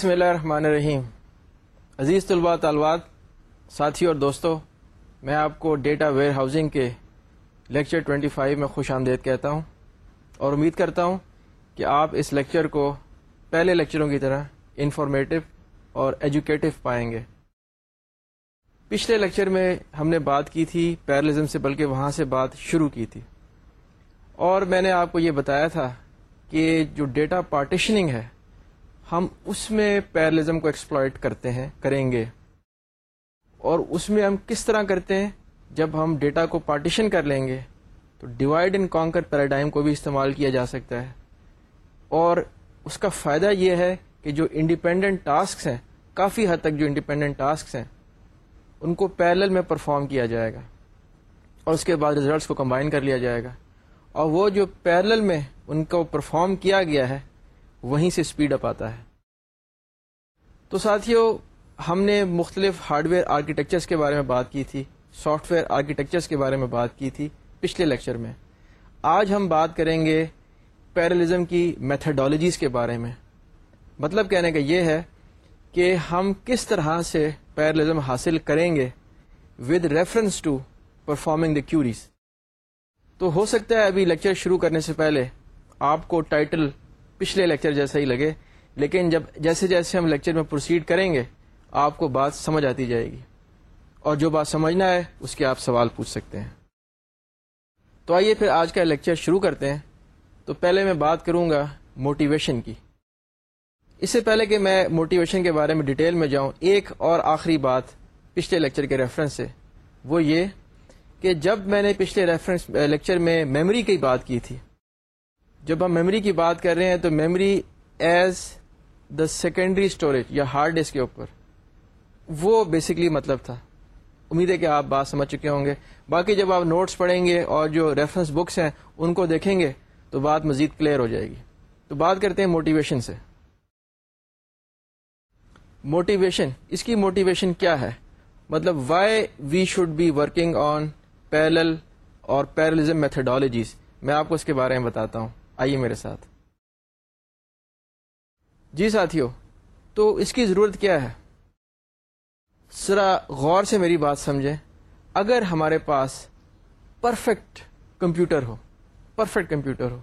بسم اللہ الرحمن الرحیم. عزیز طلباء طالبات، ساتھی اور دوستو، میں آپ کو ڈیٹا ویئر ہاؤسنگ کے لیکچر 25 میں خوش آمدید کہتا ہوں اور امید کرتا ہوں کہ آپ اس لیکچر کو پہلے لیکچروں کی طرح انفارمیٹو اور ایجوکیٹو پائیں گے۔ پچھلے لیکچر میں ہم نے بات کی تھی پیرلزم سے، بلکہ وہاں سے بات شروع کی تھی۔ اور میں نے آپ کو یہ بتایا تھا کہ جو ڈیٹا پارٹیشننگ ہے ہم اس میں پیرلزم کو ایکسپلائٹ کرتے ہیں، کریں گے۔ اور اس میں ہم کس طرح کرتے ہیں؟ جب ہم ڈیٹا کو پارٹیشن کر لیں گے، تو ڈیوائڈ اینڈ کانکر پیراڈائم کو بھی استعمال کیا جا سکتا ہے۔ اور اس کا فائدہ یہ ہے کہ جو انڈیپینڈنٹ ٹاسکس ہیں، کافی حد تک جو انڈیپینڈنٹ ٹاسکس ہیں، ان کو پیرل میں پرفارم کیا جائے گا۔ اور اس کے بعد ریزلٹس کو کمبائن کر لیا جائے گا۔ اور وہ جو پیرل میں ان کو پرفارم کیا گیا ہے وہیں سے اسپیڈ اپ آتا ہے۔ تو ساتھیوں ہم نے مختلف ہارڈ ویئر آرکیٹیکچرس کے بارے میں بات کی تھی سافٹ ویئر آرکیٹیکچرس کے بارے میں بات کی تھی پچھلے لیکچر میں۔ آج ہم بات کریں گے پیرلزم کی میتھڈالوجیز کے بارے میں۔ مطلب کہنے کا یہ ہے کہ ہم کس طرح سے پیرلزم حاصل کریں گے with reference to performing the queries تو ہو سکتا ہے ابھی لیکچر شروع کرنے سے پہلے آپ کو ٹائٹل پچھلے لیکچر جیسا ہی لگے۔ لیکن جب جیسے جیسے ہم لیکچر میں پروسیڈ کریں گے، آپ کو بات سمجھ آتی جائے گی۔ اور جو بات سمجھنا ہے، اس کے آپ سوال پوچھ سکتے ہیں۔ تو آئیے پھر آج کا لیکچر شروع کرتے ہیں۔ تو پہلے میں بات کروں گا موٹیویشن کی۔ اس سے پہلے کہ میں موٹیویشن کے بارے میں ڈیٹیل میں جاؤں، ایک اور آخری بات پچھلے لیکچر کے ریفرنس سے، وہ یہ کہ جب میں نے پچھلے ریفرنس لیکچر میں میموری کی بات کی تھی جب ہم میموری کی بات کر رہے ہیں تو memory is the secondary storage یا ہارڈ ڈسک کے اوپر وہ بیسکلی مطلب تھا۔ امید ہے کہ آپ بات سمجھ چکے ہوں گے۔ باقی جب آپ نوٹس پڑھیں گے اور جو ریفرنس بکس ہیں ان کو دیکھیں گے تو بات مزید کلیئر ہو جائے گی۔ تو بات کرتے ہیں موٹیویشن سے۔ موٹیویشن اس کی موٹیویشن کیا ہے؟ مطلب why we should be working on parallel اور پیرلزم میتھڈالوجیز میں آپ کو اس کے بارے میں بتاتا ہوں۔ آئیے میرے ساتھ۔ جی ساتھیو، تو اس کی ضرورت کیا ہے؟ ذرا غور سے میری بات سمجھیں۔ اگر ہمارے پاس پرفیکٹ کمپیوٹر ہو پرفیکٹ کمپیوٹر ہو،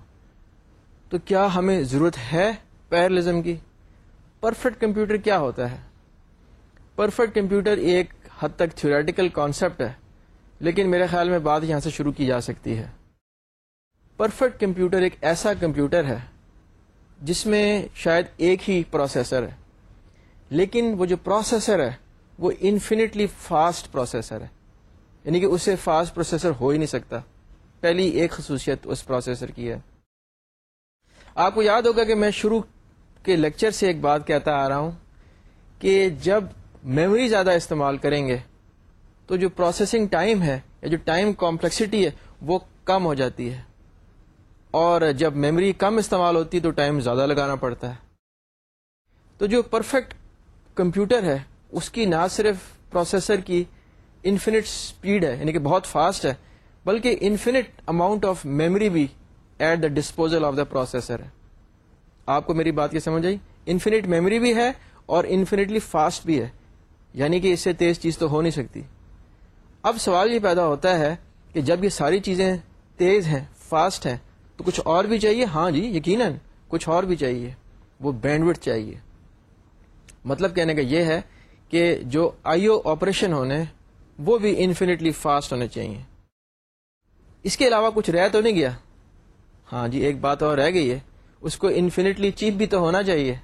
تو کیا ہمیں ضرورت ہے پیرلزم کی؟ پرفیکٹ کمپیوٹر کیا ہوتا ہے؟ پرفیکٹ کمپیوٹر ایک حد تک تھیوریٹیکل کانسیپٹ ہے، لیکن میرے خیال میں بات یہاں سے شروع کی جا سکتی ہے۔ پرفیکٹ کمپیوٹر ایک ایسا کمپیوٹر ہے جس میں شاید ایک ہی پروسیسر ہے، لیکن وہ جو پروسیسر ہے، وہ انفینٹلی فاسٹ پروسیسر ہے۔ یعنی کہ اس سے فاسٹ پروسیسر ہو ہی نہیں سکتا۔ پہلی ایک خصوصیت اس پروسیسر کی ہے۔ آپ کو یاد ہوگا کہ میں شروع کے لیکچر سے ایک بات کہتا آ رہا ہوں کہ جب میموری زیادہ استعمال کریں گے، تو جو پروسیسنگ ٹائم ہے، یا جو ٹائم کمپلیکسٹی ہے، وہ کم ہو جاتی ہے۔ اور جب میموری کم استعمال ہوتی ہے تو ٹائم زیادہ لگانا پڑتا ہے۔ تو جو پرفیکٹ کمپیوٹر ہے، اس کی نہ صرف پروسیسر کی انفینٹ اسپیڈ ہے یعنی کہ بہت فاسٹ ہے، بلکہ انفینٹ اماؤنٹ آف میموری بھی at the disposal of the processor ہے۔ آپ کو میری بات کی سمجھ آئی؟ انفینٹ میموری بھی ہے اور انفینٹلی فاسٹ بھی ہے۔ یعنی کہ اس سے تیز چیز تو ہو نہیں سکتی۔ اب سوال یہ پیدا ہوتا ہے کہ جب یہ ساری چیزیں تیز ہیں فاسٹ ہیں تو کچھ اور بھی چاہیے؟ ہاں جی یقیناً کچھ اور بھی چاہیے، وہ بینڈوڈ چاہیے۔ مطلب کہنے کا یہ ہے کہ جو آئی او آپریشن ہونے، وہ بھی انفینٹلی فاسٹ ہونے چاہیے۔ اس کے علاوہ کچھ رہ تو نہیں گیا۔ ہاں جی ایک بات اور رہ گئی ہے۔ اس کو انفینٹلی چیپ بھی تو ہونا چاہیے۔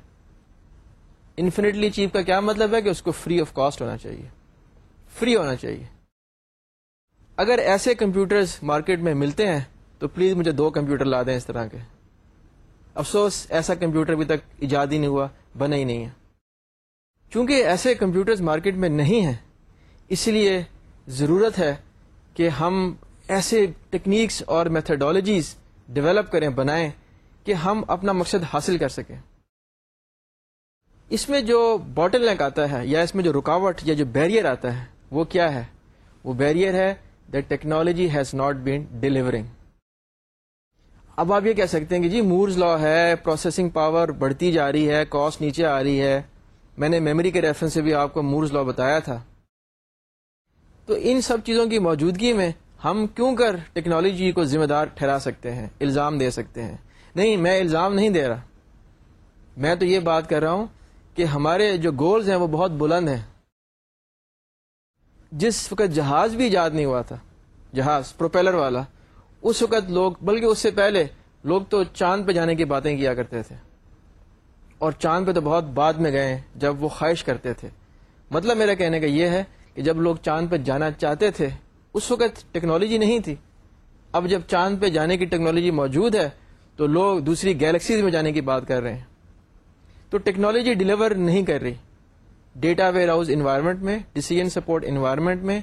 انفینٹلی چیپ کا کیا مطلب ہے کہ اس کو فری آف کاسٹ ہونا چاہیے۔ فری ہونا چاہیے۔ اگر ایسے کمپیوٹرز مارکیٹ میں ملتے ہیں تو پلیز مجھے دو کمپیوٹر لا دیں اس طرح کے۔ افسوس، ایسا کمپیوٹر ابھی تک ایجاد ہی نہیں ہوا، بنا ہی نہیں ہے۔ چونکہ ایسے کمپیوٹرز مارکیٹ میں نہیں ہیں، اس لیے ضرورت ہے کہ ہم ایسے ٹیکنیکس اور میتھڈالوجیز ڈیولپ کریں، بنائیں کہ ہم اپنا مقصد حاصل کر سکیں۔ اس میں جو باٹل نیک آتا ہے، یا اس میں جو رکاوٹ یا جو بیریئر آتا ہے، وہ کیا ہے؟ وہ بیریئر ہے the technology has not been delivering اب آپ یہ کہہ سکتے ہیں کہ جی مورز لا ہے پروسیسنگ پاور بڑھتی جا رہی ہے کاسٹ نیچے آ رہی ہے۔ میں نے میموری کے ریفرنس سے بھی آپ کو مورز لا بتایا تھا۔ تو ان سب چیزوں کی موجودگی میں ہم کیوں کر ٹیکنالوجی کو ذمہ دار ٹھہرا سکتے ہیں، الزام دے سکتے ہیں؟ نہیں، میں الزام نہیں دے رہا۔ میں تو یہ بات کر رہا ہوں کہ ہمارے جو گولز ہیں وہ بہت بلند ہیں۔ جس وقت جہاز بھی ایجاد نہیں ہوا تھا، جہاز پروپیلر والا اس وقت لوگ بلکہ اس سے پہلے لوگ تو چاند پہ جانے کی باتیں کیا کرتے تھے۔ اور چاند پہ تو بہت بعد میں گئے جب وہ خواہش کرتے تھے۔ مطلب میرا کہنے کا یہ ہے کہ جب لوگ چاند پہ جانا چاہتے تھے، اس وقت ٹیکنالوجی نہیں تھی۔ اب جب چاند پہ جانے کی ٹیکنالوجی موجود ہے، تو لوگ دوسری گیلیکسیز میں جانے کی بات کر رہے ہیں۔ تو ٹیکنالوجی ڈلیور نہیں کر رہی۔ ڈیٹا ویئر ہاؤس انوائرمنٹ میں، ڈیسیجن سپورٹ انوائرمنٹ میں،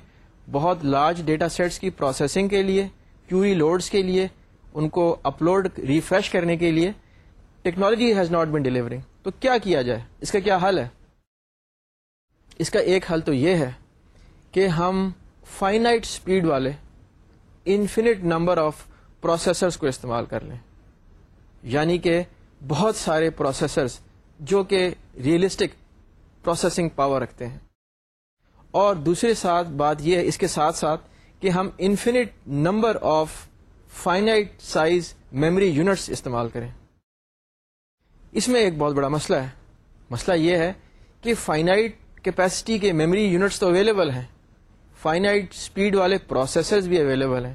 بہت لارج ڈیٹا سیٹس کی پروسیسنگ کے لیے کیوری لوڈس کے لیے، ان کو اپلوڈ ریفریش کرنے کے لیے technology has not been delivering تو کیا کیا جائے؟ اس کا کیا حل ہے؟ اس کا ایک حل تو یہ ہے کہ ہم فائنائٹ اسپیڈ والے انفینٹ نمبر آف پروسیسرس کو استعمال کر لیں۔ یعنی کہ بہت سارے پروسیسرس جو کہ ریئلسٹک پروسیسنگ پاور رکھتے ہیں۔ اور دوسرے ساتھ بات یہ ہے، اس کے ساتھ ساتھ کہ ہم infinite number of finite size memory units استعمال کریں۔ اس میں ایک بہت بڑا مسئلہ ہے۔ مسئلہ یہ ہے کہ فائنائٹ کیپیسٹی کے میموری یونٹس تو اویلیبل ہیں۔ فائنائٹ اسپیڈ والے پروسیسرز بھی اویلیبل ہیں۔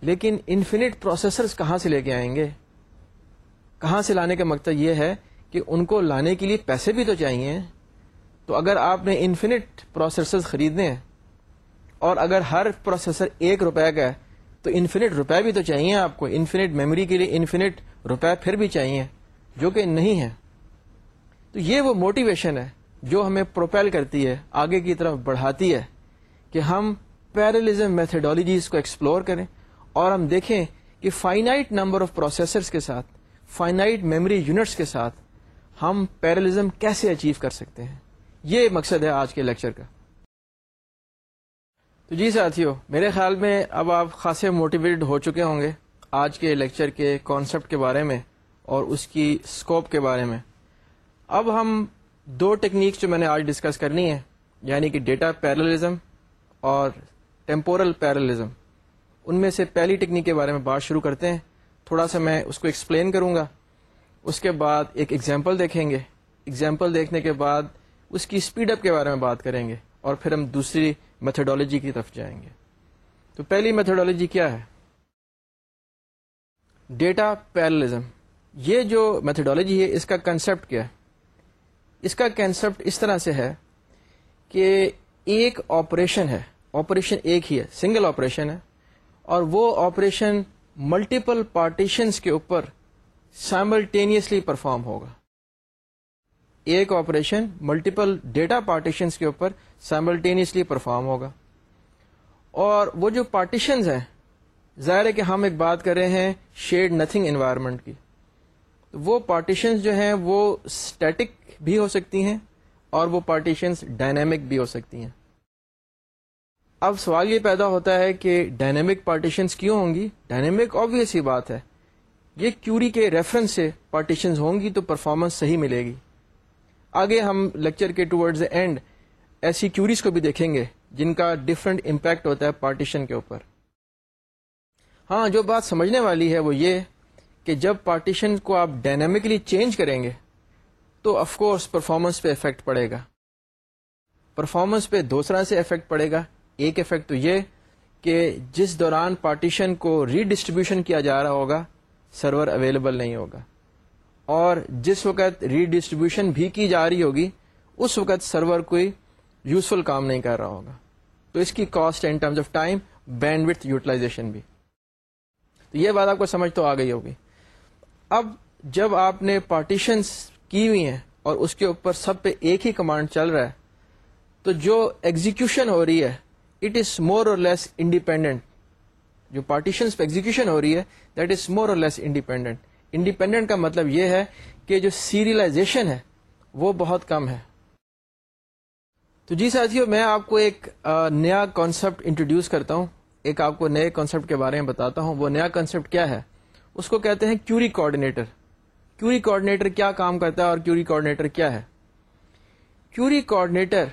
لیکن انفینٹ پروسیسرز کہاں سے لے کے آئیں گے؟ کہاں سے لانے کا مقصد یہ ہے کہ ان کو لانے کے لیے پیسے بھی تو چاہیے۔ تو اگر آپ نے انفینٹ پروسیسرز خریدنے ہیں اور اگر ہر پروسیسر ایک روپے کا ہے، تو انفینٹ روپے بھی تو چاہیے آپ کو۔ انفینٹ میموری کے لیے انفینٹ روپے پھر بھی چاہیے، جو کہ نہیں ہے۔ تو یہ وہ موٹیویشن ہے جو ہمیں پروپیل کرتی ہے، آگے کی طرف بڑھاتی ہے کہ ہم پیرلزم میتھڈالوجیز کو ایکسپلور کریں اور ہم دیکھیں کہ فائنائٹ نمبر آف پروسیسرس کے ساتھ فائنائٹ میموری یونٹس کے ساتھ ہم پیرلزم کیسے اچیو کر سکتے ہیں۔ یہ مقصد ہے آج کے لیکچر کا۔ تو جی ساتھیو، میرے خیال میں اب آپ خاصے موٹیویٹڈ ہو چکے ہوں گے آج کے لیکچر کے کانسیپٹ کے بارے میں اور اس کی اسکوپ کے بارے میں۔ اب ہم دو ٹیکنیکس جو میں نے آج ڈسکس کرنی ہے یعنی کہ ڈیٹا پیرلزم اور ٹیمپورل پیرلزم ان میں سے پہلی ٹیکنیک کے بارے میں بات شروع کرتے ہیں۔ تھوڑا سا میں اس کو ایکسپلین کروں گا۔ اس کے بعد ایک ایگزامپل دیکھیں گے۔ ایگزامپل دیکھنے کے بعد اس کی اسپیڈ اپ کے بارے میں بات کریں گے۔ اور پھر ہم دوسری میتھڈالوجی کی طرف جائیں گے۔ تو پہلی میتھڈالوجی کیا ہے؟ ڈیٹا پیرلزم یہ جو میتھڈالوجی ہے، اس کا کنسپٹ کیا ہے؟ اس کا کنسپٹ اس طرح سے ہے کہ ایک آپریشن ہے۔ آپریشن ایک ہی ہے سنگل آپریشن ہے۔ اور وہ آپریشن ملٹیپل پارٹیشنس کے اوپر سائملٹینیسلی پرفارم ہوگا۔ ایک آپریشن ملٹیپل ڈیٹا پارٹیشنس کے اوپر سائملٹینیسلی پرفارم ہوگا۔ اور وہ جو پارٹیشنز ہیں، ظاہر ہے کہ ہم ایک بات کر رہے ہیں شیڈ نتھنگ انوائرمنٹ کی۔ وہ پارٹیشنز جو ہیں، وہ اسٹیٹک بھی ہو سکتی ہیں اور وہ پارٹیشنز ڈائنامک بھی ہو سکتی ہیں۔ اب سوال یہ پیدا ہوتا ہے کہ ڈائنامک پارٹیشنز کیوں ہوں گی؟ ڈائنامک آبویس ہی بات ہے۔ یہ کیوری کے ریفرنس سے پارٹیشنز ہوں گی تو پرفارمنس صحیح ملے گی۔ آگے ہم لیکچر کے ٹورڈز اینڈ ایسی کیوریز کو بھی دیکھیں گے جن کا ڈفرنٹ امپیکٹ ہوتا ہے پارٹیشن کے اوپر۔ ہاں جو بات سمجھنے والی ہے وہ یہ کہ جب پارٹیشن کو آپ ڈائنامکلی چینج کریں گے تو آف کورس پرفارمنس پہ افیکٹ پڑے گا۔ پرفارمنس پہ دوسرا سے افیکٹ پڑے گا۔ ایک افیکٹ تو یہ کہ جس دوران پارٹیشن کو ری ڈسٹریبیوشن کیا جا رہا ہوگا سرور اویلیبل نہیں ہوگا۔ اور جس وقت ری ڈسٹریبیوشن بھی کی جا رہی ہوگی، اس وقت سرور کوئی یوزفل کام نہیں کر رہا ہوگا۔ تو اس کی cost in terms of time bandwidth utilization بھی۔ تو یہ بات آپ کو سمجھ تو آ گئی ہوگی۔ اب جب آپ نے پارٹیشنس کی ہوئی ہیں اور اس کے اوپر سب پہ ایک ہی کمانڈ چل رہا ہے، تو جو ایگزیکشن ہو رہی ہے it is more or less independent جو پارٹیشن پہ ایگزیکشن ہو رہی ہے that is more or less independent independent کا مطلب یہ ہے کہ جو سیریلائزیشن ہے، وہ بہت کم ہے۔ تو جی ساتھیوں میں آپ کو ایک نیا کانسیپٹ انٹروڈیوس کرتا ہوں۔ ایک آپ کو نئے کانسیپٹ کے بارے میں بتاتا ہوں۔ وہ نیا کانسیپٹ کیا ہے؟ اس کو کہتے ہیں کیوری کوآڈینیٹر کیوری کوآڈینیٹر کیا کام کرتا ہے اور کیوری کوآڈینیٹر کیا ہے؟ کیوری کوآڈینیٹر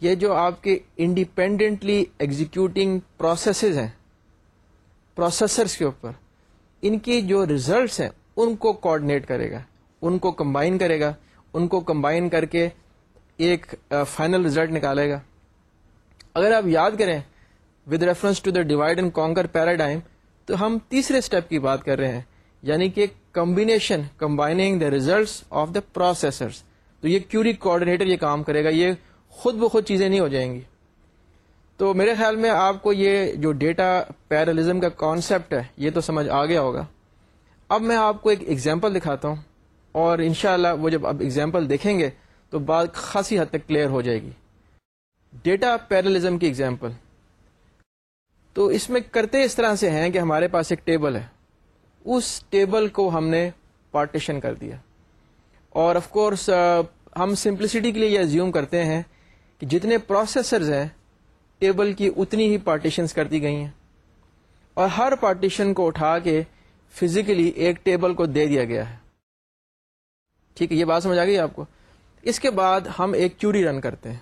یہ جو آپ کے انڈیپینڈنٹلی ایگزیکیوٹنگ پروسیسز ہیں پروسیسرس کے اوپر، ان کی جو ریزلٹس ہیں ان کو کوآڈینیٹ کرے گا، ان کو کمبائن کرے گا، ان کو کمبائن کر کے ایک فائنل ریزلٹ نکالے گا۔ اگر آپ یاد کریں with reference to the divide and conquer paradigm تو ہم تیسرے اسٹیپ کی بات کر رہے ہیں یعنی کہ combination combining the results of the processors تو یہ کیوری کوآڈینیٹر یہ کام کرے گا، یہ خود بخود چیزیں نہیں ہو جائیں گی۔ تو میرے خیال میں آپ کو یہ جو ڈیٹا پیرالزم کا کانسیپٹ ہے، یہ تو سمجھ آ گیا ہوگا۔ اب میں آپ کو ایک ایگزامپل دکھاتا ہوں اور انشاءاللہ وہ جب آپ ایگزامپل دیکھیں گے تو بات خاصی حد تک کلیئر ہو جائے گی۔ ڈیٹا پیرالزم کی ایگزامپل تو اس میں کرتے اس طرح سے ہیں کہ ہمارے پاس ایک ٹیبل ہے۔ اس ٹیبل کو ہم نے پارٹیشن کر دیا۔ اور آف کورس ہم سمپلسٹی کے لیے یہ زیوم کرتے ہیں کہ جتنے پروسیسرز ہیں ٹیبل کی اتنی ہی پارٹیشنز کر دی گئی ہیں۔ اور ہر پارٹیشن کو اٹھا کے فزیکلی ایک ٹیبل کو دے دیا گیا ہے۔ ٹھیک ہے، یہ بات سمجھ آ گئی آپ کو؟ اس کے بعد ہم ایک کیوری رن کرتے ہیں۔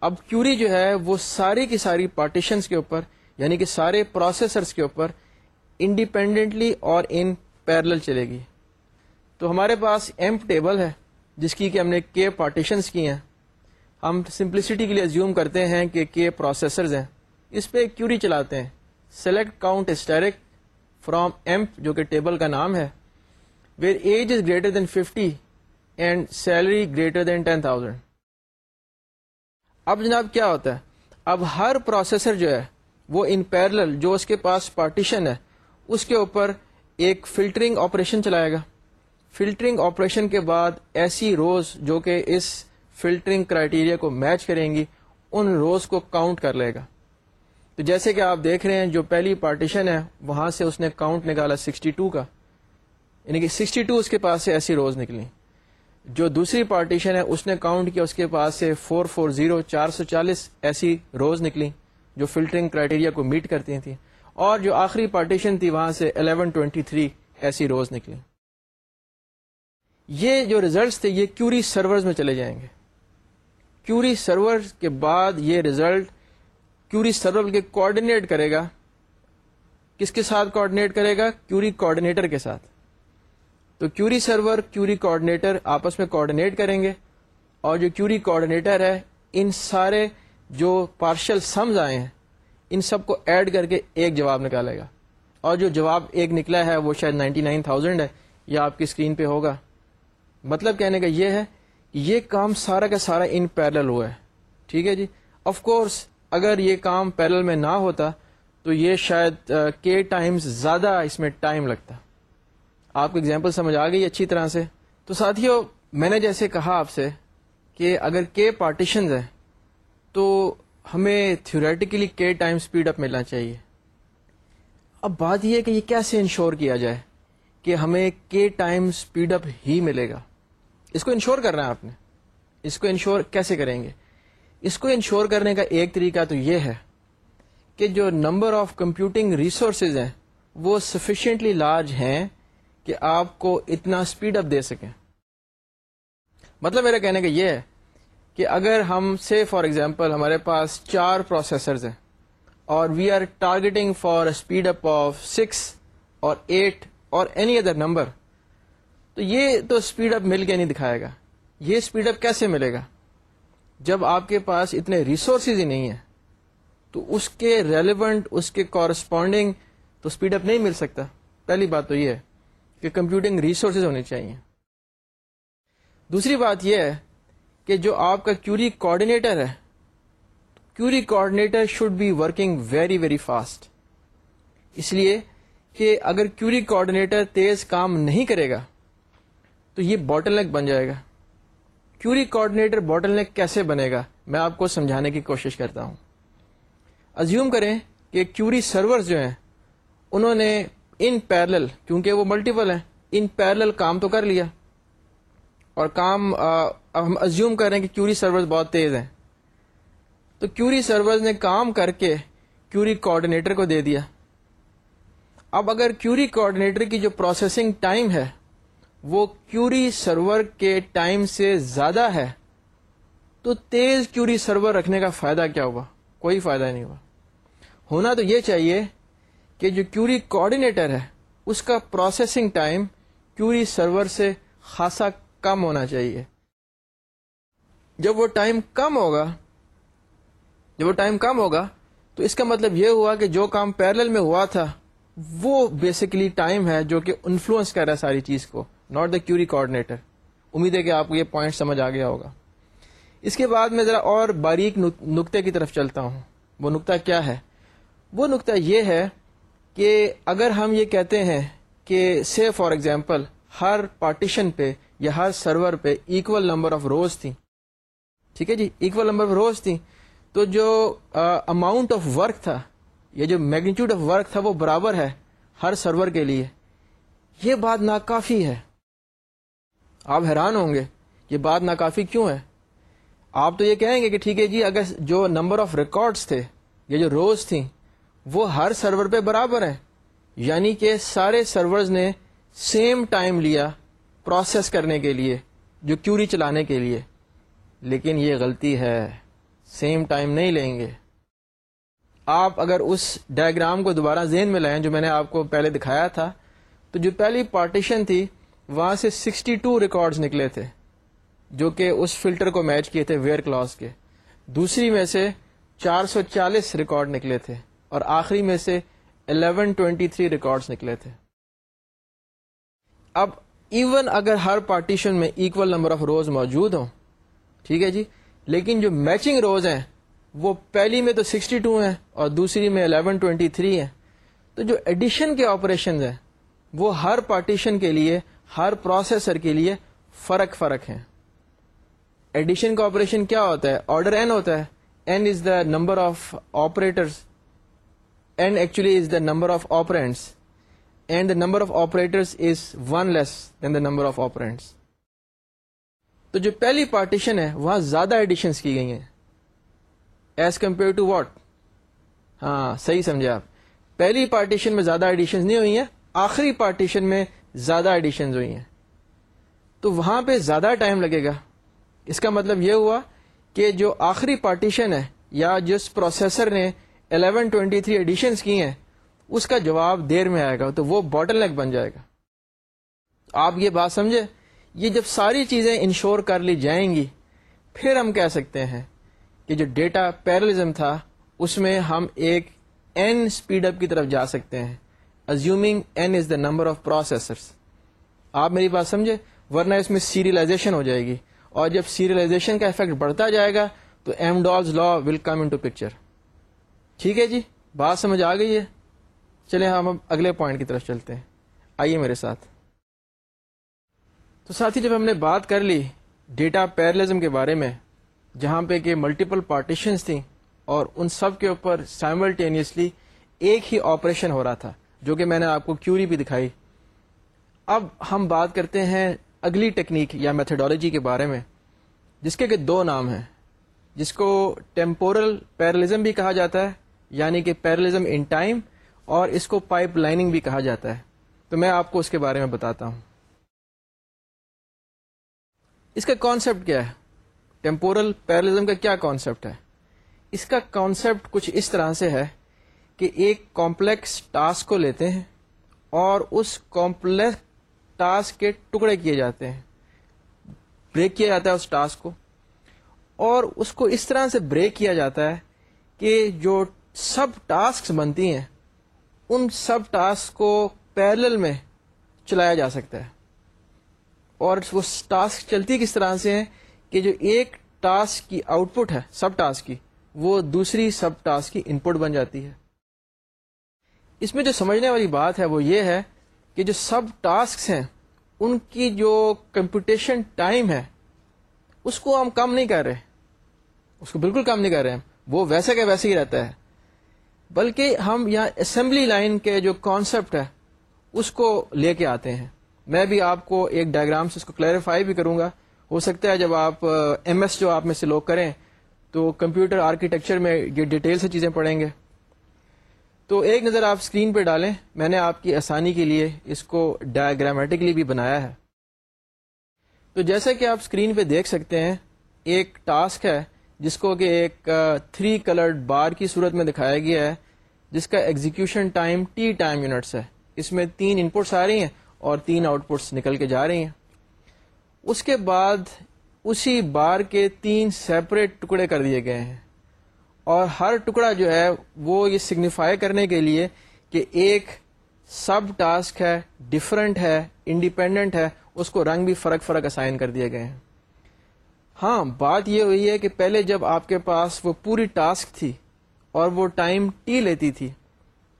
اب کیوری جو ہے، وہ ساری کی ساری پارٹیشنس کے اوپر یعنی کہ سارے پروسیسرس کے اوپر انڈیپینڈنٹلی اور ان پیرل چلے گی۔ تو ہمارے پاس ایمپ ٹیبل ہے، جس کی کہ ہم نے کے پارٹیشنس کی ہیں۔ ہم سمپلسٹی کے لیے زیوم کرتے ہیں کہ کے پروسیسرز ہیں۔ اس پہ کیوری چلاتے ہیں۔ Select count asterisk from emp جو کہ ٹیبل کا نام ہے where age is greater than fifty and salary greater than ten thousand اب جناب کیا ہوتا ہے؟ اب ہر پروسیسر جو ہے، وہ ان پیرل جو اس کے پاس پارٹیشن ہے، اس کے اوپر ایک فلٹرنگ آپریشن چلائے گا۔ فلٹرنگ آپریشن کے بعد ایسی روز جو کہ اس فلٹرنگ کرائٹیریا کو میچ کریں گی، ان روز کو کاؤنٹ کر لے گا۔ تو جیسے کہ آپ دیکھ رہے ہیں جو پہلی پارٹیشن ہے، وہاں سے اس نے کاؤنٹ نکالا 62 کا۔ یعنی کہ 62 اس کے پاس سے ایسی روز نکلی۔ جو دوسری پارٹیشن ہے، اس نے کاؤنٹ کیا، اس کے پاس سے 440 440 ایسی روز نکلی جو فلٹرنگ کرائٹیریا کو میٹ کرتی تھیں اور جو آخری پارٹیشن تھی، وہاں سے 1123 ایسی روز نکلی۔ یہ جو ریزلٹس تھے، یہ کیوری سرورز میں چلے جائیں گے۔ کیوری سرور کے بعد یہ ریزلٹ کیوری سرور کے کوآڈینیٹ کرے گا۔ کس کے ساتھ کوآڈینیٹ کرے گا؟ کیوری کوآڈینیٹر کے ساتھ۔ تو کیوری سرور، کیوری کوآڈینیٹر آپس میں کوآڈینیٹ کریں گے۔ اور جو کیوری کوآڈینیٹر ہے، ان سارے جو پارشل سمز آئے ہیں، ان سب کو ایڈ کر کے ایک جواب نکالے گا۔ اور جو جواب ایک نکلا ہے، وہ شاید نائنٹی نائن تھاؤزینڈ ہے۔ یہ آپ کی اسکرین پہ ہوگا۔ مطلب کہنے کا یہ ہے یہ کام سارا کا سارا ان پیرل ہوا ہے۔ ٹھیک ہے جی؟ آف کورس اگر یہ کام پیرل میں نہ ہوتا تو یہ شاید کے ٹائمز زیادہ اس میں ٹائم لگتا۔ آپ کو اگزامپل سمجھ آ گئی اچھی طرح سے؟ تو ساتھیوں میں نے جیسے کہا آپ سے کہ اگر کے پارٹیشنز ہیں تو ہمیں تھیوریٹیکلی کے ٹائم اسپیڈ اپ ملنا چاہیے۔ اب بات یہ ہے کہ یہ کیسے انشور کیا جائے کہ ہمیں کے ٹائم اسپیڈ اپ ہی ملے گا؟ اس کو انشور کرنا ہے آپ نے۔ اس کو انشور کیسے کریں گے؟ اس کو انشور کرنے کا ایک طریقہ تو یہ ہے کہ جو نمبر آف کمپیوٹنگ ریسورسز ہیں، وہ سفیشینٹلی لارج ہیں کہ آپ کو اتنا اسپیڈ اپ دے سکیں۔ مطلب میرا کہنے کا یہ ہے کہ اگر ہم سے فار ایگزامپل ہمارے پاس چار پروسیسرز ہیں اور we are targeting for speed up of six اور ایٹ اور اینی ادر نمبر تو یہ تو اسپیڈ اپ مل کے نہیں دکھائے گا۔ یہ اسپیڈ اپ کیسے ملے گا؟ جب آپ کے پاس اتنے ریسورسز ہی نہیں ہیں، تو اس کے ریلیونٹ اس کے کورسپونڈنگ تو اسپیڈ اپ نہیں مل سکتا۔ پہلی بات تو یہ ہے کہ کمپیوٹنگ ریسورسز ہونے چاہیے۔ دوسری بات یہ ہے کہ جو آپ کا کیوری کوآڈینیٹر ہے query coordinator should be working very very fast اس لیے کہ اگر کیوری کوآڈینیٹر تیز کام نہیں کرے گا، تو یہ باٹل نیک بن جائے گا۔ کیوری کوآڈینیٹر باٹل نیک کیسے بنے گا؟ میں آپ کو سمجھانے کی کوشش کرتا ہوں۔ ازیوم کریں کہ کیوری سرور جو ہیں، انہوں نے ان پیرل کیونکہ وہ ملٹیپل ہیں ان پیرل کام تو کر لیا۔ اور کام ہم ازیوم کر رہے ہیں کہ کیوری سرور بہت تیز ہیں۔ تو کیوری سرور نے کام کر کے کیوری کوآڈینیٹر کو دے دیا۔ اب اگر کیوری کوآڈینیٹر کی جو پروسیسنگ ٹائم ہے وہ کیوری سرور کے ٹائم سے زیادہ ہے، تو تیز کیوری سرور رکھنے کا فائدہ کیا ہوا؟ کوئی فائدہ نہیں ہوا۔ ہونا تو یہ چاہیے کہ جو کیوری کوآڈینیٹر ہے، اس کا پروسیسنگ ٹائم کیوری سرور سے خاصا کم ہونا چاہیے۔ جب وہ ٹائم کم ہوگا، جب وہ ٹائم کم ہوگا، تو اس کا مطلب یہ ہوا کہ جو کام پیرل میں ہوا تھا، وہ بیسکلی ٹائم ہے جو کہ انفلوئنس کر رہا ہے ساری چیز کو۔ ناٹ دا کیوری کوآڈینیٹر امید ہے کہ آپ کو یہ پوائنٹ سمجھ آ گیا ہوگا۔ اس کے بعد میں ذرا اور باریک نقطے کی طرف چلتا ہوں۔ وہ نقطہ کیا ہے؟ وہ نقطہ یہ ہے کہ اگر ہم یہ کہتے ہیں کہ سے فار ایگزامپل ہر پارٹیشن پہ یا ہر سرور پہ ایکول نمبر آف روز تھیں۔ ٹھیک ہے جی؟ ایکول نمبر آف روز تھیں۔ تو جو اماؤنٹ آف ورک تھا یا جو میگنیچیوڈ آف ورک تھا وہ برابر ہے ہر سرور کے لیے۔ یہ بات ناکافی ہے۔ آپ حیران ہوں گے، یہ بات ناکافی کیوں ہے؟ آپ تو یہ کہیں گے کہ ٹھیک ہے جی اگر جو نمبر آف ریکارڈس تھے یا جو روز تھیں، وہ ہر سرور پہ برابر ہیں۔ یعنی کہ سارے سرورز نے سیم ٹائم لیا پروسیس کرنے کے لیے، جو کیوری چلانے کے لیے۔ لیکن یہ غلطی ہے سیم ٹائم نہیں لیں گے۔ آپ اگر اس ڈائگرام کو دوبارہ ذہن میں لائیں، جو میں نے آپ کو پہلے دکھایا تھا، تو جو پہلی پارٹیشن تھی وہاں سے سکسٹی ٹو ریکارڈز نکلے تھے، جو کہ اس فلٹر کو میچ کیے تھے ویئر کلاس کے۔ دوسری میں سے چار سو چالیس ریکارڈ نکلے تھے اور آخری میں سے الیون ٹوینٹی تھری ریکارڈ نکلے تھے۔ اب ایون اگر ہر پارٹیشن میں ایکول نمبر آف روز موجود ہوں، ٹھیک ہے جی لیکن جو میچنگ روز ہیں، وہ پہلی میں تو سکسٹی ٹو ہیں اور دوسری میں الیون ٹوینٹی تھری ہیں۔ تو جو ایڈیشن کے آپریشن ہیں، وہ ہر پارٹیشن کے لیے ہر پروسیسر کے لیے فرق فرق ہے ایڈیشن کا آپریشن کیا ہوتا ہے؟ آرڈر این ہوتا ہے۔ N is the number of operator n actually is the number of operands and the number of operator is one less than the number of operands تو جو پہلی پارٹیشن ہے، وہاں زیادہ ایڈیشن کی گئی ہیں۔ ایز کمپیئر ٹو واٹ ہاں صحیح سمجھے آپ۔ پہلی پارٹیشن میں زیادہ ایڈیشن نہیں ہوئی ہیں، آخری پارٹیشن میں زیادہ ایڈیشن ہوئی ہیں۔ تو وہاں پہ زیادہ ٹائم لگے گا۔ اس کا مطلب یہ ہوا کہ جو آخری پارٹیشن ہے یا جس پروسیسر نے 1123 ایڈیشنز کی ہیں، اس کا جواب دیر میں آئے گا، تو وہ باٹل نیک بن جائے گا۔ آپ یہ بات سمجھے؟ یہ جب ساری چیزیں انشور کر لی جائیں گی، پھر ہم کہہ سکتے ہیں کہ جو ڈیٹا پیرلزم تھا، اس میں ہم ایک این اسپیڈ اپ کی طرف جا سکتے ہیں۔ Assuming n is the number of processors آپ میری بات سمجھے؟ ورنہ اس میں سیریلائزیشن ہو جائے گی۔ اور جب سیریلائزیشن کا افیکٹ بڑھتا جائے گا، تو Amdahl's law will come into to picture ٹھیک ہے جی؟ بات سمجھ آ گئی ہے؟ چلے ہم اب اگلے پوائنٹ کی طرف چلتے ہیں۔ آئیے میرے ساتھ۔ تو ساتھی، جب ہم نے بات کر لی ڈیٹا پیرلزم کے بارے میں، جہاں پہ کہ ملٹیپل پارٹیشنس تھیں اور ان سب کے اوپر سائملٹینیسلی ایک ہی آپریشن ہو رہا تھا۔ جو کہ میں نے آپ کو کیوری بھی دکھائی۔ اب ہم بات کرتے ہیں اگلی ٹیکنیک یا میتھڈالوجی کے بارے میں، جس کے کہ دو نام ہیں۔ جس کو ٹیمپورل پیرلزم بھی کہا جاتا ہے یعنی کہ پیرلزم ان ٹائم، اور اس کو پائپ لائننگ بھی کہا جاتا ہے۔ تو میں آپ کو اس کے بارے میں بتاتا ہوں۔ اس کا کانسیپٹ کیا ہے؟ ٹیمپورل پیرلزم کا کیا کانسیپٹ ہے؟ اس کا کانسیپٹ کچھ اس طرح سے ہے۔ کہ ایک کمپلیکس ٹاسک کو لیتے ہیں اور اس کمپلیکس ٹاسک کے ٹکڑے کیے جاتے ہیں۔ بریک کیا جاتا ہے اس ٹاسک کو۔ اور اس کو اس طرح سے بریک کیا جاتا ہے کہ جو سب ٹاسک بنتی ہیں، ان سب ٹاسک کو پیرل میں چلایا جا سکتا ہے۔ اور وہ ٹاسک چلتی کس طرح سے ہیں کہ جو ایک ٹاسک کی آؤٹ پٹ ہے، سب ٹاسک کی، وہ دوسری سب ٹاسک کی ان پٹ بن جاتی ہے۔ اس میں جو سمجھنے والی بات ہے وہ یہ ہے کہ جو سب ٹاسک ہیں، ان کی جو کمپٹیشن ٹائم ہے، اس کو ہم کم نہیں کر رہے۔ اس کو بالکل کم نہیں کر رہے ہیں وہ ویسے کا ویسے ہی رہتا ہے۔ بلکہ ہم یہاں اسمبلی لائن کے جو کانسیپٹ ہے، اس کو لے کے آتے ہیں۔ میں بھی آپ کو ایک ڈائگرام سے اس کو کلیریفائی بھی کروں گا۔ ہو سکتا ہے جب آپ ایم ایس جو آپ میں سے لوگ کریں، تو کمپیوٹر آرکیٹیکچر میں یہ ڈیٹیل سے چیزیں پڑھیں گے۔ تو ایک نظر آپ اسکرین پہ ڈالیں۔ میں نے آپ کی آسانی کے لیے اس کو ڈائگرامیٹکلی بھی بنایا ہے۔ تو جیسا کہ آپ اسکرین پہ دیکھ سکتے ہیں، ایک ٹاسک ہے، جس کو کہ ایک تھری کلرڈ بار کی صورت میں دکھایا گیا ہے، جس کا execution time t time units ہے۔ اس میں تین ان پٹس آ رہی ہیں اور تین آؤٹ پٹس نکل کے جا رہی ہیں۔ اس کے بعد اسی بار کے تین سیپریٹ ٹکڑے کر دیے گئے ہیں۔ اور ہر ٹکڑا جو ہے وہ یہ سگنیفائی کرنے کے لیے کہ ایک سب ٹاسک ہے ڈفرنٹ ہے انڈیپینڈنٹ ہے، اس کو رنگ بھی فرق فرق اسائن کر دیے گئے ہیں۔ ہاں بات یہ ہوئی ہے کہ پہلے جب آپ کے پاس وہ پوری ٹاسک تھی اور وہ ٹائم ٹی لیتی تھی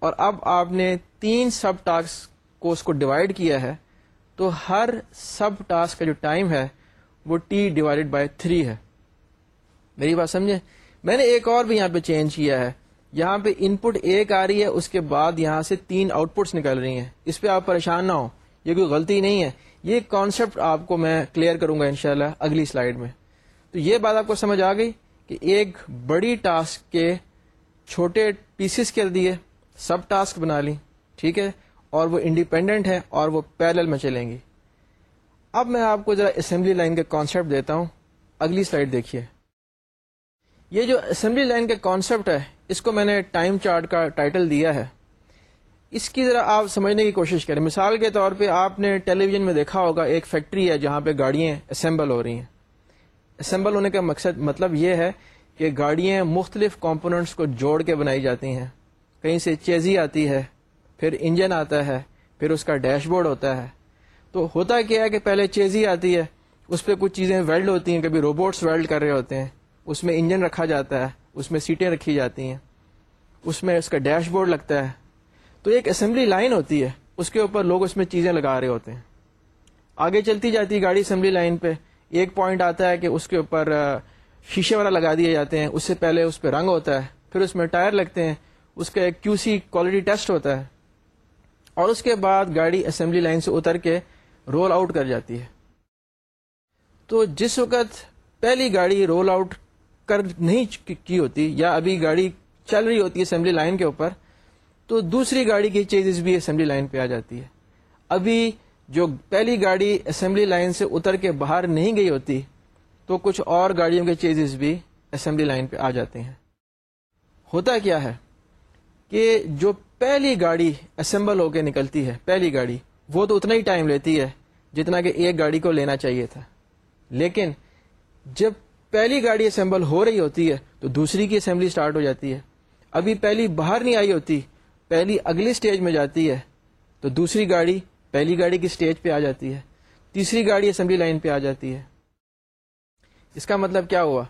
اور اب آپ نے تین سب ٹاسک کو اس کو ڈیوائڈ کیا ہے، تو ہر سب ٹاسک کا جو ٹائم ہے وہ ٹی ڈیوائڈیڈ بائی تھری ہے۔ میری بات سمجھے؟ میں نے ایک اور بھی یہاں پہ چینج کیا ہے۔ یہاں پہ ان پٹ ایک آ رہی ہے، اس کے بعد یہاں سے تین آؤٹ پٹس نکل رہی ہیں۔ اس پہ آپ پریشان نہ ہو یہ کوئی غلطی نہیں ہے۔ یہ کانسیپٹ آپ کو میں کلیئر کروں گا انشاءاللہ اگلی سلائیڈ میں۔ تو یہ بات آپ کو سمجھ آ گئی کہ ایک بڑی ٹاسک کے چھوٹے پیسز کر دیے سب ٹاسک بنا لی، ٹھیک ہے؟ اور وہ انڈیپینڈنٹ ہے اور وہ پیرل میں چلیں گی۔ اب میں آپ کو ذرا اسمبلی لائن کے کانسیپٹ دیتا ہوں۔ اگلی سلائڈ دیکھیے۔ یہ جو اسمبلی لائن کے کانسیپٹ ہے، اس کو میں نے ٹائم چارٹ کا ٹائٹل دیا ہے۔ اس کی ذرا آپ سمجھنے کی کوشش کریں۔ مثال کے طور پہ آپ نے ٹیلی ویژن میں دیکھا ہوگا، ایک فیکٹری ہے جہاں پہ گاڑیاں اسمبل ہو رہی ہیں۔ اسمبل ہونے کا مقصد مطلب یہ ہے کہ گاڑیاں مختلف کمپوننٹس کو جوڑ کے بنائی جاتی ہیں۔ کہیں سے چیزی آتی ہے، پھر انجن آتا ہے، پھر اس کا ڈیش بورڈ ہوتا ہے۔ تو ہوتا کیا ہے کہ پہلے چیزی آتی ہے، اس پہ کچھ چیزیں ویلڈ ہوتی ہیں، کبھی روبوٹس ویلڈ کر رہے ہوتے ہیں۔ اس میں انجن رکھا جاتا ہے، اس میں سیٹیں رکھی جاتی ہیں، اس میں اس کا ڈیش بورڈ لگتا ہے۔ تو ایک اسمبلی لائن ہوتی ہے، اس کے اوپر لوگ اس میں چیزیں لگا رہے ہوتے ہیں۔ آگے چلتی جاتی ہے گاڑی اسمبلی لائن پہ، ایک پوائنٹ آتا ہے کہ اس کے اوپر شیشے والا لگا دیے جاتے ہیں، اس سے پہلے اس پہ رنگ ہوتا ہے، پھر اس میں ٹائر لگتے ہیں، اس کا ایک کیو سی کوالٹی ٹیسٹ ہوتا ہے۔ اور اس کے بعد گاڑی اسمبلی لائن سے اتر کے رول آؤٹ کر جاتی ہے۔ تو جس وقت پہلی گاڑی رول آؤٹ کر نہیں کی ہوتی یا ابھی گاڑی چل رہی ہوتی ہے اسمبلی لائن کے اوپر، تو دوسری گاڑی کی چیزز بھی اسمبلی لائن پہ آ جاتی ہے۔ ابھی جو پہلی گاڑی اسمبلی لائن سے اتر کے باہر نہیں گئی ہوتی، تو کچھ اور گاڑیوں کے چیزز بھی اسمبلی لائن پہ آ جاتے ہیں۔ ہوتا کیا ہے کہ جو پہلی گاڑی اسمبل ہو کے نکلتی ہے، پہلی گاڑی، وہ تو اتنا ہی ٹائم لیتی ہے جتنا کہ ایک گاڑی کو لینا چاہیے تھا۔ لیکن جب پہلی گاڑی اسمبل ہو رہی ہوتی ہے تو دوسری کی اسمبلی اسٹارٹ ہو جاتی ہے۔ ابھی پہلی باہر نہیں آئی ہوتی، پہلی اگلی اسٹیج میں جاتی ہے۔ تو دوسری گاڑی پہلی گاڑی کی اسٹیج پہ آ جاتی ہے، تیسری گاڑی اسمبلی لائن پہ آ جاتی ہے۔ اس کا مطلب کیا ہوا؟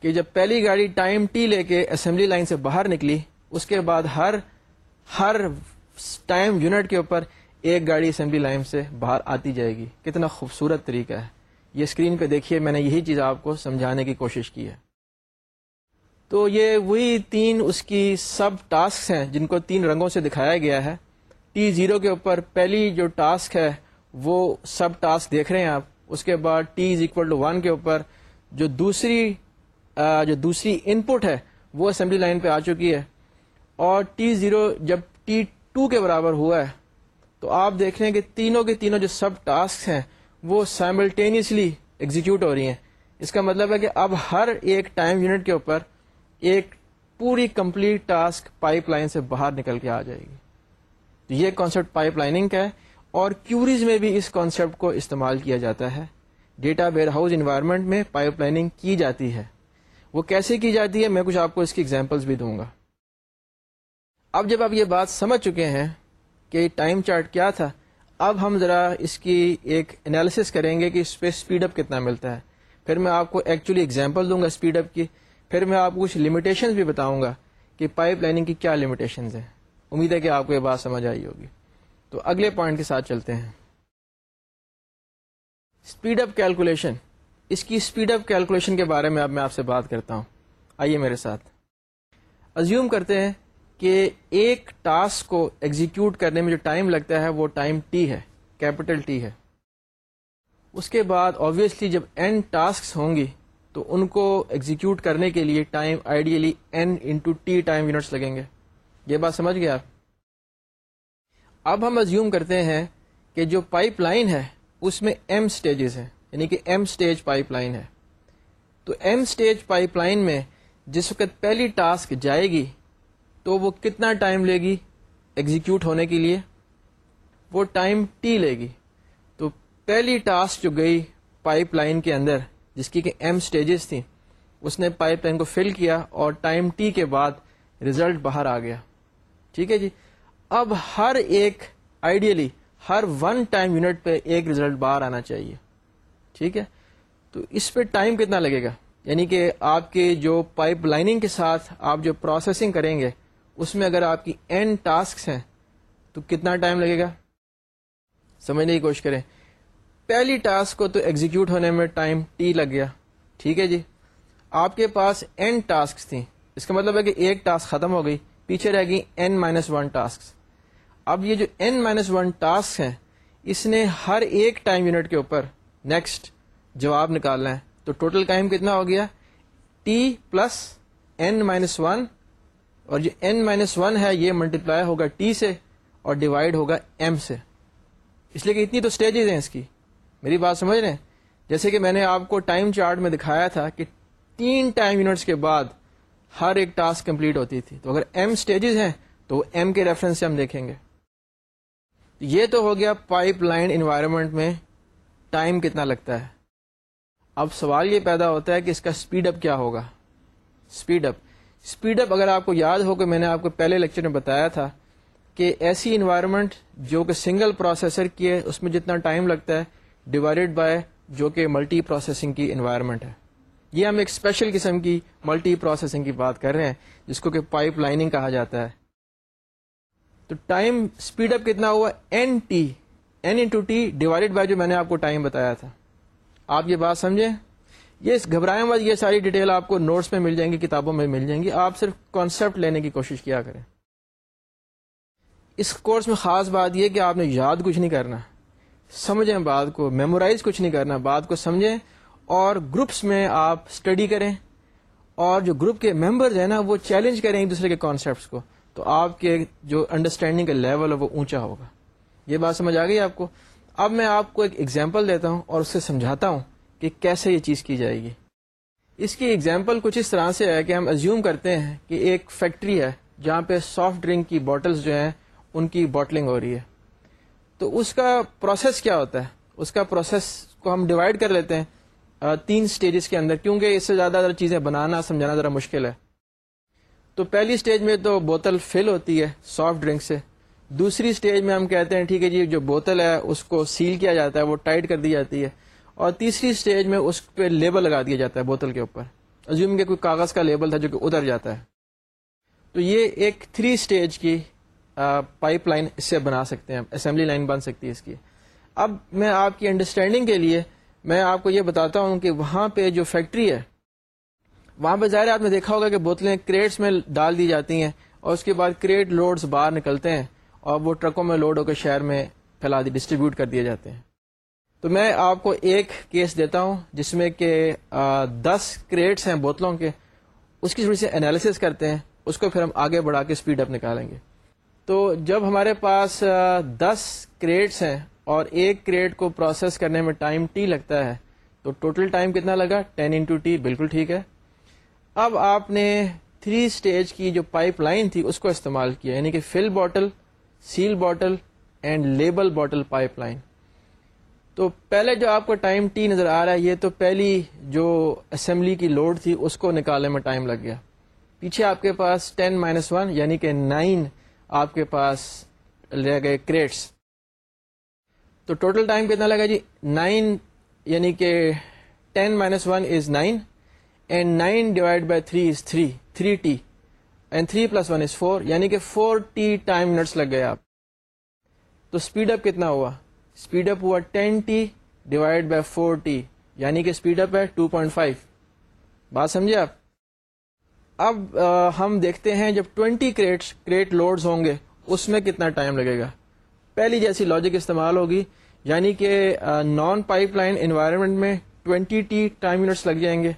کہ جب پہلی گاڑی ٹائم ٹی لے کے اسمبلی لائن سے باہر نکلی، اس کے بعد ہر ہر ٹائم یونٹ کے اوپر ایک گاڑی اسمبلی لائن سے باہر آتی جائے گی۔ کتنا خوبصورت طریقہ ہے۔ یہ اسکرین پہ دیکھیے، میں نے یہی چیز آپ کو سمجھانے کی کوشش کی ہے۔ تو یہ وہی تین اس کی سب ٹاسک ہیں جن کو تین رنگوں سے دکھایا گیا ہے۔ ٹی زیرو کے اوپر پہلی جو ٹاسک ہے، وہ سب ٹاسک دیکھ رہے ہیں آپ۔ اس کے بعد t is equal to one کے اوپر جو دوسری جو دوسری ان پٹ ہے، وہ اسمبلی لائن پہ آ چکی ہے۔ اور ٹی زیرو جب ٹی ٹو کے برابر ہوا ہے، تو آپ دیکھ رہے ہیں کہ تینوں کے تینوں جو سب ٹاسک ہیں وہ سائملٹینیسلی ایگزیکیوٹ ہو رہی ہیں۔ اس کا مطلب ہے کہ اب ہر ایک ٹائم یونٹ کے اوپر ایک پوری کمپلیٹ ٹاسک پائپ لائن سے باہر نکل کے آ جائے گی۔ تو یہ کانسیپٹ پائپ لائننگ کا ہے اور کیوریز میں بھی اس کانسیپٹ کو استعمال کیا جاتا ہے۔ ڈیٹا ویئر ہاؤس انوائرمنٹ میں پائپ لائننگ کی جاتی ہے۔ وہ کیسے کی جاتی ہے؟ میں کچھ آپ کو اس کی ایگزامپلس بھی دوں گا۔ اب جب آپ یہ بات سمجھ چکے ہیں کہ ٹائم چارٹ کیا تھا اب ہم ذرا اس کی ایک انالیسس کریں گے کہ اس پہ اسپیڈ اپ کتنا ملتا ہے۔ پھر میں آپ کو ایکچولی اگزامپل دوں گا اسپیڈ اپ کی۔ پھر میں آپ کو کچھ لمیٹیشن بھی بتاؤں گا کہ پائپ لائننگ کی کیا لمیٹیشنز ہیں۔ امید ہے کہ آپ کو یہ بات سمجھ آئی ہوگی۔ تو اگلے پوائنٹ کے ساتھ چلتے ہیں۔ اسپیڈ اپ کیلکولیشن اس کی اسپیڈ اپ کیلکولیشن کے بارے میں اب میں آپ سے بات کرتا ہوں۔ آئیے میرے ساتھ۔ ازیوم کرتے ہیں کہ ایک ٹاسک کو ایگزیکیوٹ کرنے میں جو ٹائم لگتا ہے وہ ٹائم ٹی ہے کیپٹل ٹی ہے۔ اس کے بعد آبویسلی جب این ٹاسک ہوں گی، تو ان کو ایگزیکیوٹ کرنے کے لیے time ideally n into t time units لگیں گے۔ یہ بات سمجھ گیا اب ہم ازیوم کرتے ہیں کہ جو پائپ لائن ہے، اس میں ایم سٹیجز ہیں یعنی کہ ایم سٹیج پائپ لائن ہے۔ تو ایم اسٹیج پائپ لائن میں جس وقت پہلی ٹاسک جائے گی تو وہ کتنا ٹائم لے گی ایگزیکیوٹ ہونے کے لیے؟ وہ ٹائم ٹی لے گی۔ تو پہلی ٹاسک جو گئی پائپ لائن کے اندر، جس کی کہ ایم اسٹیجز تھیں، اس نے پائپ لائن کو فل کیا اور ٹائم ٹی کے بعد ریزلٹ باہر آ گیا۔ ٹھیک ہے جی؟ اب ہر ایک آئیڈیلی ہر ون ٹائم یونٹ پہ ایک ریزلٹ باہر آنا چاہیے۔ ٹھیک ہے؟ تو اس پہ ٹائم کتنا لگے گا؟ یعنی کہ آپ کے جو پائپ لائننگ کے ساتھ آپ جو پروسیسنگ کریں گے اس میں اگر آپ کی این ٹاسک ہیں، تو کتنا ٹائم لگے گا؟ سمجھنے کی کوشش کریں۔ پہلی ٹاسک کو تو ایگزیکیوٹ ہونے میں ٹائم ٹی لگ گیا۔ ٹھیک ہے جی؟ آپ کے پاس این ٹاسک تھیں۔ اس کا مطلب ہے کہ ایک ٹاسک ختم ہو گئی، پیچھے رہ گئی این مائنس ون ٹاسک اب یہ جو این مائنس ون ٹاسک ہیں، اس نے ہر ایک ٹائم یونٹ کے اوپر نیکسٹ جواب نکالنا ہے۔ تو ٹوٹل ٹائم کتنا ہو گیا؟ T plus n minus one اور جو این مائنس ون ہے، یہ ملٹیپلائی ہوگا ٹی سے اور ڈیوائڈ ہوگا ایم سے. اس لیے کہ اتنی تو اسٹیجز ہیں اس کی. میری بات سمجھ رہے ہیں؟ جیسے کہ میں نے آپ کو ٹائم چارٹ میں دکھایا تھا کہ تین ٹائم یونٹس کے بعد ہر ایک ٹاسک کمپلیٹ ہوتی تھی. تو اگر ایم اسٹیجز ہیں، تو ایم کے ریفرنس سے ہم دیکھیں گے. یہ تو ہو گیا پائپ لائن انوائرمنٹ میں ٹائم کتنا لگتا ہے. اب سوال یہ پیدا ہوتا ہے کہ اس کا اسپیڈ اپ کیا ہوگا؟ اسپیڈ اپ اسپیڈ اپ اگر آپ کو یاد ہو کہ میں نے آپ کو پہلے لیکچر میں بتایا تھا کہ ایسی انوائرمنٹ جو کہ سنگل پروسیسر کی ہے، اس میں جتنا ٹائم لگتا ہے ڈیوائڈیڈ بائی جو کہ ملٹی پروسیسنگ کی انوائرمنٹ ہے۔ یہ ہم ایک اسپیشل قسم کی ملٹی پروسیسنگ کی بات کر رہے ہیں، جس کو کہ پائپ لائننگ کہا جاتا ہے۔ تو ٹائم اسپیڈ اپ کتنا ہوا؟ N t n into t divided by جو میں نے آپ کو ٹائم بتایا تھا۔ آپ یہ بات سمجھیں؟ یہ گھبرائیں مت، یہ ساری ڈیٹیل آپ کو نوٹس میں مل جائیں گی، کتابوں میں مل جائیں گی۔ آپ صرف کانسیپٹ لینے کی کوشش کیا کریں۔ اس کورس میں خاص بات یہ کہ آپ نے یاد کچھ نہیں کرنا۔ سمجھیں بات کو میمورائز کچھ نہیں کرنا، بات کو سمجھیں اور گروپس میں آپ اسٹڈی کریں۔ اور جو گروپ کے ممبرز ہیں نا، وہ چیلنج کریں ایک دوسرے کے کانسیپٹس کو۔ تو آپ کے جو انڈرسٹینڈنگ کا لیول ہے، وہ اونچا ہوگا۔ یہ بات سمجھ آ گئی آپ کو؟ اب میں آپ کو ایک ایگزامپل دیتا ہوں اور اسے سمجھاتا ہوں۔ کہ کیسے یہ چیز کی جائے گی۔ اس کی ایگزامپل کچھ اس طرح سے ہے کہ ہم ازیوم کرتے ہیں کہ ایک فیکٹری ہے جہاں پہ سافٹ ڈرنک کی بوٹلز جو ہیں، ان کی بوٹلنگ ہو رہی ہے۔ تو اس کا پروسیس کیا ہوتا ہے؟ اس کا پروسیس کو ہم ڈیوائڈ کر لیتے ہیں تین سٹیجز کے اندر، کیونکہ اس سے زیادہ چیزیں بنانا، سمجھانا ذرا مشکل ہے۔ تو پہلی سٹیج میں تو بوتل فل ہوتی ہے سافٹ ڈرنک سے۔ دوسری سٹیج میں ہم کہتے ہیں، ٹھیک ہے جی جو بوتل ہے، اس کو سیل کیا جاتا ہے، وہ ٹائٹ کر دی جاتی ہے۔ اور تیسری سٹیج میں اس پہ لیبل لگا دیا جاتا ہے بوتل کے اوپر۔ ازیوم کے کوئی کاغذ کا لیبل تھا جو کہ ادھر جاتا ہے۔ تو یہ ایک تھری سٹیج کی پائپ لائن اس سے بنا سکتے ہیں۔ اسمبلی لائن بن سکتی ہے اس کی۔ اب میں آپ کی انڈرسٹینڈنگ کے لیے میں آپ کو یہ بتاتا ہوں کہ وہاں پہ جو فیکٹری ہے، وہاں پہ ظاہر آپ نے دیکھا ہوگا کہ بوتلیں کریٹس میں ڈال دی جاتی ہیں اور اس کے بعد کریٹ لوڈز باہر نکلتے ہیں اور وہ ٹرکوں میں لوڈ ہو کے شہر میں پھیلا دی ڈسٹریبیوٹ کر دیے جاتے ہیں۔ تو میں آپ کو ایک کیس دیتا ہوں جس میں کہ دس کریٹس ہیں بوتلوں کے، اس کی تھوڑی سی انالیس کرتے ہیں، اس کو پھر ہم آگے بڑھا کے اسپیڈ اپ نکالیں گے۔ تو جب ہمارے پاس دس کریٹس ہیں اور ایک کریٹ کو پروسیس کرنے میں ٹائم ٹی لگتا ہے، تو ٹوٹل ٹائم کتنا لگا؟ ٹین انٹو ٹی بالکل ٹھیک ہے۔ اب آپ نے تھری اسٹیج کی جو پائپ لائن تھی، اس کو استعمال کیا یعنی کہ fill bottle seal bottle and label bottle pipeline تو پہلے جو آپ کو ٹائم ٹی نظر آ رہا ہے، یہ تو پہلی جو اسمبلی کی لوڈ تھی، اس کو نکالنے میں ٹائم لگ گیا۔ پیچھے آپ کے پاس ٹین مائنس ون یعنی کہ نائن آپ کے پاس رہ گئے کریٹس تو ٹوٹل ٹائم کتنا لگا جی؟ نائن یعنی کہ ten minus one is nine and nine divide by three is three three t and three plus one is four یعنی کہ فور ٹی ٹائم منٹس لگ گئے آپ۔ تو اسپیڈ اپ کتنا ہوا؟ اسپیڈ اپ ہوا ten t divide by four t یعنی کہ اسپیڈ اپ ہے ٹو پوائنٹ فائیو۔ بات سمجھے آپ؟ اب ہم دیکھتے ہیں جب ٹوینٹی کریٹ کریٹ لوڈز ہوں گے، اس میں کتنا ٹائم لگے گا؟ پہلی جیسی لاجک استعمال ہوگی یعنی کہ نان پائپ لائن انوائرمنٹ میں ٹوینٹی ٹی ٹائم یونٹس لگ جائیں گے،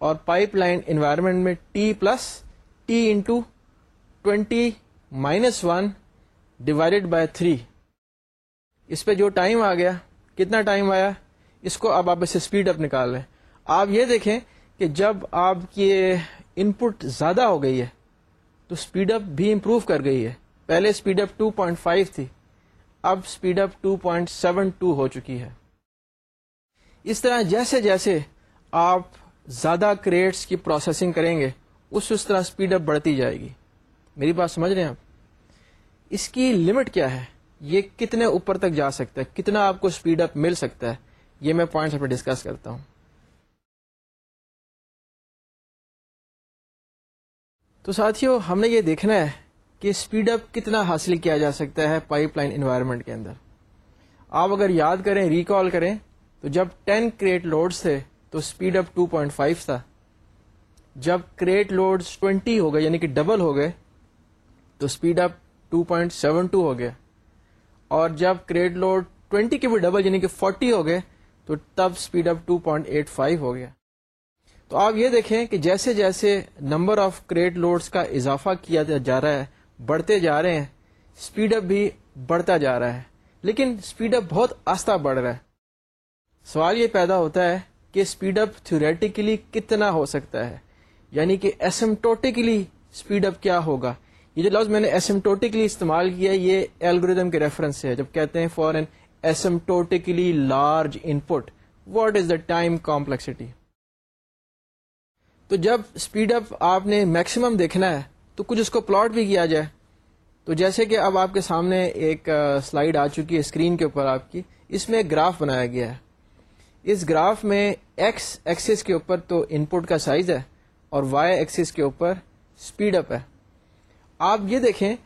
اور پائپ لائن انوائرمنٹ میں t plus t into twenty minus one divided by three اس پہ جو ٹائم آ گیا، کتنا ٹائم آیا، اس کو اب آپ اسے اسپیڈ اپ نکال رہے ہیں آپ یہ دیکھیں کہ جب آپ کی ان پٹ زیادہ ہو گئی ہے، تو اسپیڈ اپ بھی امپروو کر گئی ہے۔ پہلے اسپیڈ اپ 2.5 تھی، اب اسپیڈ اپ 2.72 ہو چکی ہے۔ اس طرح جیسے جیسے آپ زیادہ کریٹس کی پروسیسنگ کریں گے، اس اس طرح اسپیڈ اپ بڑھتی جائے گی۔ میری بات سمجھ رہے ہیں آپ؟ اس کی لمٹ کیا ہے؟ یہ کتنے اوپر تک جا سکتا ہے؟ کتنا آپ کو اسپیڈ اپ مل سکتا ہے؟ یہ میں پوائنٹس پہ ڈسکس کرتا ہوں۔ تو ساتھیوں ہم نے یہ دیکھنا ہے کہ اسپیڈ اپ کتنا حاصل کیا جا سکتا ہے پائپ لائن انوائرمنٹ کے اندر۔ آپ اگر یاد کریں ریکال کریں، تو جب 10 کریٹ لوڈس تھے، تو اسپیڈ اپ 2.5 تھا۔ جب کریٹ لوڈ 20 ہو گئے یعنی کہ ڈبل ہو گئے، تو اسپیڈ اپ 2.72 ہو گیا۔ اور جب کریٹ لوڈ 20 کے بھی ڈبل یعنی کہ 40 ہو گئے، تو تب اسپیڈ اپ 2.85 ہو گیا۔ تو آپ یہ دیکھیں کہ جیسے جیسے نمبر آف کریٹ لوڈس کا اضافہ کیا جا رہا ہے، بڑھتے جا رہے ہیں اسپیڈ اپ بھی بڑھتا جا رہا ہے۔ لیکن اسپیڈ اپ بہت آستہ بڑھ رہا ہے۔ سوال یہ پیدا ہوتا ہے کہ اسپیڈ اپ تھوریٹیکلی کتنا ہو سکتا ہے؟ یعنی کہ ایسمٹوٹیکلی اسپیڈ اپ کیا ہوگا؟ یہ جو لفظ میں نے ایسمٹوٹیکلی استعمال کیا یہ ایلگوریدم کے ریفرنس سے ہے۔ جب کہتے ہیں for n asymptotically large input what is the time complexity تو جب اسپیڈ اپ آپ نے میکسیمم دیکھنا ہے، تو کچھ اس کو پلاٹ بھی کیا جائے۔ تو جیسے کہ اب آپ کے سامنے ایک سلائڈ آ چکی ہے اسکرین کے اوپر آپ کی۔ اس میں ایک گراف بنایا گیا ہے۔ اس گراف میں ایکس ایکسس کے اوپر تو ان پٹ کا سائز ہے اور وائی ایکسس کے اوپر اسپیڈ اپ ہے۔ آپ یہ دیکھیں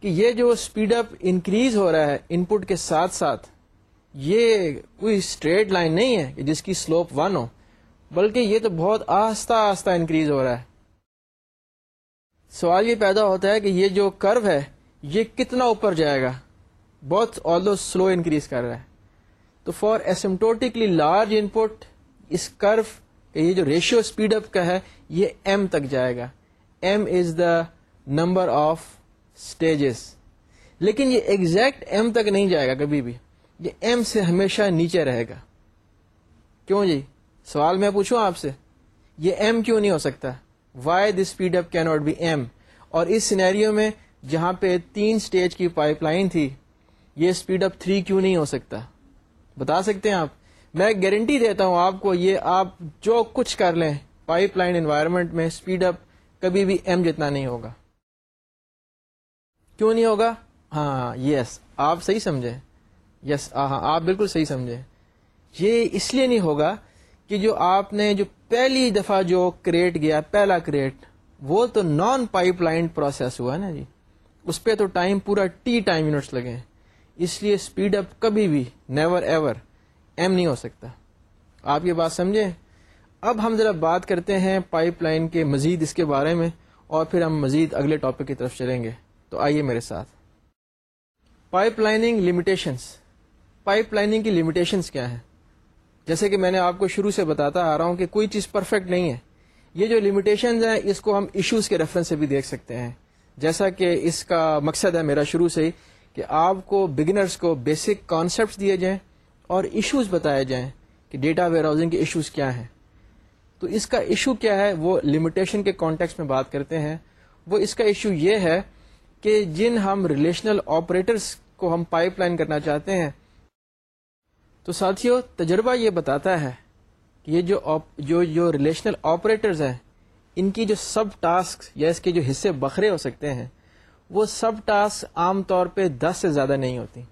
کہ یہ جو اسپیڈ اپ انکریز ہو رہا ہے ان پٹ کے ساتھ ساتھ، یہ کوئی اسٹریٹ لائن نہیں ہے کہ جس کی سلوپ ون ہو، بلکہ یہ تو بہت آہستہ آہستہ انکریز ہو رہا ہے۔ سوال یہ پیدا ہوتا ہے کہ یہ جو کرو ہے، یہ کتنا اوپر جائے گا؟ بہت آل دو سلو انکریز کر رہا ہے۔ تو فار ایسمٹوٹکلی لارج ان پٹ اس کرو یہ جو ریشیو اسپیڈ اپ کا ہے، یہ ایم تک جائے گا۔ M is the number of stages لیکن یہ ایگزیکٹ ایم تک نہیں جائے گا کبھی بھی۔ یہ ایم سے ہمیشہ نیچے رہے گا۔ کیوں جی؟ سوال میں پوچھوں آپ سے۔ یہ ایم کیوں نہیں ہو سکتا؟ وائی دس اسپیڈ اپ کی ناٹ بی ایم اور اس سینیریو میں جہاں پہ تین سٹیج کی پائپ لائن تھی، یہ اسپیڈ اپ تھری کیوں نہیں ہو سکتا؟ بتا سکتے ہیں آپ؟ میں گارنٹی دیتا ہوں آپ کو یہ آپ جو کچھ کر لیں پائپ لائن انوائرمنٹ میں اسپیڈ اپ کبھی بھی ایم جتنا نہیں ہوگا۔ کیوں نہیں ہوگا؟ ہاں یس آپ صحیح سمجھے. یس ہاں آپ بالکل صحیح سمجھے. یہ اس لیے نہیں ہوگا کہ جو آپ نے جو پہلی دفعہ جو کریٹ گیا، پہلا کریٹ وہ تو نان پائپ لائن پروسیس ہوا نا جی. اس پہ تو ٹائم پورا ٹی ٹائم یونٹس لگے ہیں. اس لیے اسپیڈ اپ کبھی بھی نیور ایور ایم نہیں ہو سکتا. آپ یہ بات سمجھیں اب ہم ذرا بات کرتے ہیں پائپ لائن کے مزید اس کے بارے میں اور پھر ہم مزید اگلے ٹاپک کی طرف چلیں گے. تو آئیے میرے ساتھ۔ Pipelining limitations pipelining کی لمیٹیشنس کیا ہیں؟ جیسے کہ میں نے آپ کو شروع سے بتاتا آ رہا ہوں کہ کوئی چیز پرفیکٹ نہیں ہے۔ یہ جو لمیٹیشنز ہیں، اس کو ہم ایشوز کے ریفرنس سے بھی دیکھ سکتے ہیں۔ جیسا کہ اس کا مقصد ہے میرا شروع سے ہی کہ آپ کو بگنرس کو بیسک کانسیپٹس دیے جائیں اور ایشوز بتائے جائیں کہ ڈیٹا ویئر ہاؤسنگ کے ایشوز کیا ہیں۔ تو اس کا ایشو کیا ہے؟ وہ لمیٹیشن کے کانٹیکس میں بات کرتے ہیں۔ وہ اس کا ایشو یہ ہے کہ جن ہم ریلیشنل آپریٹرس کو ہم پائپ لائن کرنا چاہتے ہیں۔ تو ساتھیوں تجربہ یہ بتاتا ہے کہ یہ جو جو جو ریلیشنل آپریٹرز ہیں، ان کی جو سب ٹاسک یا اس کے جو حصے بکھرے ہو سکتے ہیں، وہ سب ٹاسک عام طور پہ دس سے زیادہ نہیں ہوتی۔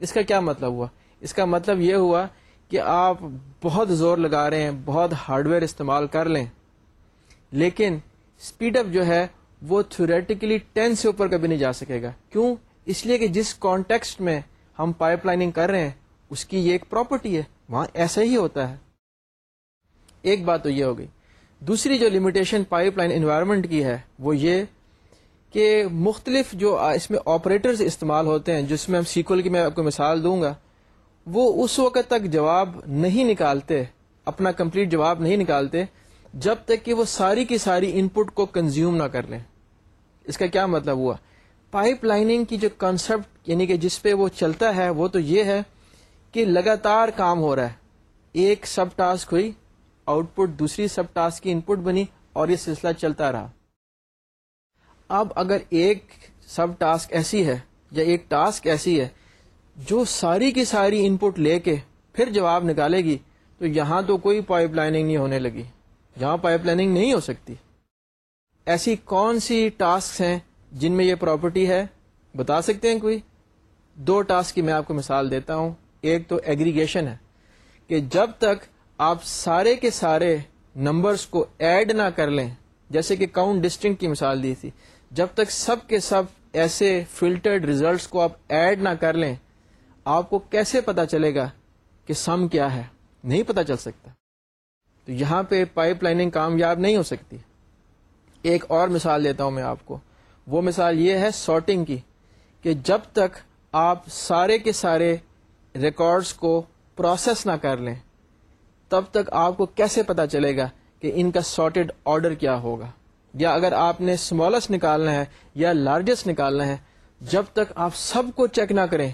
اس کا کیا مطلب ہوا؟ اس کا مطلب یہ ہوا کہ آپ بہت زور لگا رہے ہیں، بہت ہارڈ ویئر استعمال کر لیں۔ لیکن اسپیڈ اپ جو ہے وہ تھوریٹیکلی ٹین سے اوپر کبھی نہیں جا سکے گا۔ کیوں؟ اس لیے کہ جس کانٹیکسٹ میں ہم پائپ لائننگ کر رہے ہیں، اس کی یہ ایک پراپرٹی ہے۔ وہاں ایسا ہی ہوتا ہے۔ ایک بات تو یہ ہو گئی۔ دوسری جو لمیٹیشن پائپ لائن انوائرمنٹ کی ہے، وہ یہ کہ مختلف جو اس میں آپریٹرز استعمال ہوتے ہیں، جس میں ہم سیکول کی میں آپ کو مثال دوں گا، وہ اس وقت تک جواب نہیں نکالتے، اپنا کمپلیٹ جواب نہیں نکالتے، جب تک کہ وہ ساری کی ساری ان پٹ کو کنزیوم نہ کر لیں۔ اس کا کیا مطلب ہوا؟ پائپ لائننگ کی جو کانسیپٹ یعنی کہ جس پہ وہ چلتا ہے، وہ تو یہ ہے کہ لگاتار کام ہو رہا ہے۔ ایک سب ٹاسک ہوئی آؤٹ پٹ دوسری سب ٹاسک کی ان پٹ بنی اور یہ سلسلہ چلتا رہا۔ اب اگر ایک سب ٹاسک ایسی ہے یا ایک ٹاسک ایسی ہے، جو ساری کی ساری ان پٹ لے کے پھر جواب نکالے گی، تو یہاں تو کوئی پائپ لائننگ نہیں ہونے لگی۔ یہاں پائپ لائننگ نہیں ہو سکتی۔ ایسی کون سی ٹاسک ہیں جن میں یہ پراپرٹی ہے؟ بتا سکتے ہیں کوئی؟ دو ٹاسک کی میں آپ کو مثال دیتا ہوں۔ ایک تو ایگریگیشن ہے کہ جب تک آپ سارے کے سارے نمبرز کو ایڈ نہ کر لیں، جیسے کہ کاؤنٹ ڈسٹنگ کی مثال دی تھی، جب تک سب کے سب ایسے فلٹرڈ ریزلٹس کو آپ ایڈ نہ کر لیں، آپ کو کیسے پتا چلے گا کہ سم کیا ہے؟ نہیں پتا چل سکتا۔ تو یہاں پہ پائپ لائننگ کامیاب نہیں ہو سکتی۔ ایک اور مثال دیتا ہوں میں آپ کو۔ وہ مثال یہ ہے سارٹنگ کی کہ جب تک آپ سارے کے سارے ریکارڈس کو پروسیس نہ کر لیں، تب تک آپ کو کیسے پتا چلے گا کہ ان کا سارٹیڈ آرڈر کیا ہوگا؟ یا اگر آپ نے اسمالسٹ نکالنا ہے یا لارجسٹ نکالنا ہے، جب تک آپ سب کو چیک نہ کریں،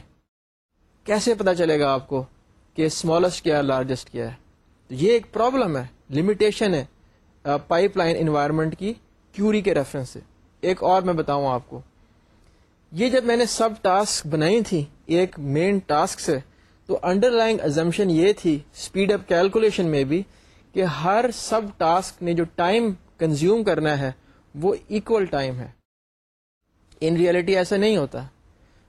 کیسے پتا چلے گا آپ کو کہ اسمالسٹ کیا لارجسٹ کیا ہے؟ یہ ایک پرابلم ہے لمیٹیشن ہے پائپ لائن انوائرمنٹ کی۔ کیوری کے ریفرنس سے۔ ایک اور میں بتاؤں آپ کو۔ یہ جب میں نے سب ٹاسک بنائی تھی، ایک مین ٹاسک سے، تو انڈر لائن ازمپشن یہ تھی اسپیڈ اپ کیلکولیشن میں بھی، کہ ہر سب ٹاسک نے جو ٹائم کنزیوم کرنا ہے، وہ اکول ٹائم ہے۔ ان ریئلٹی ایسا نہیں ہوتا۔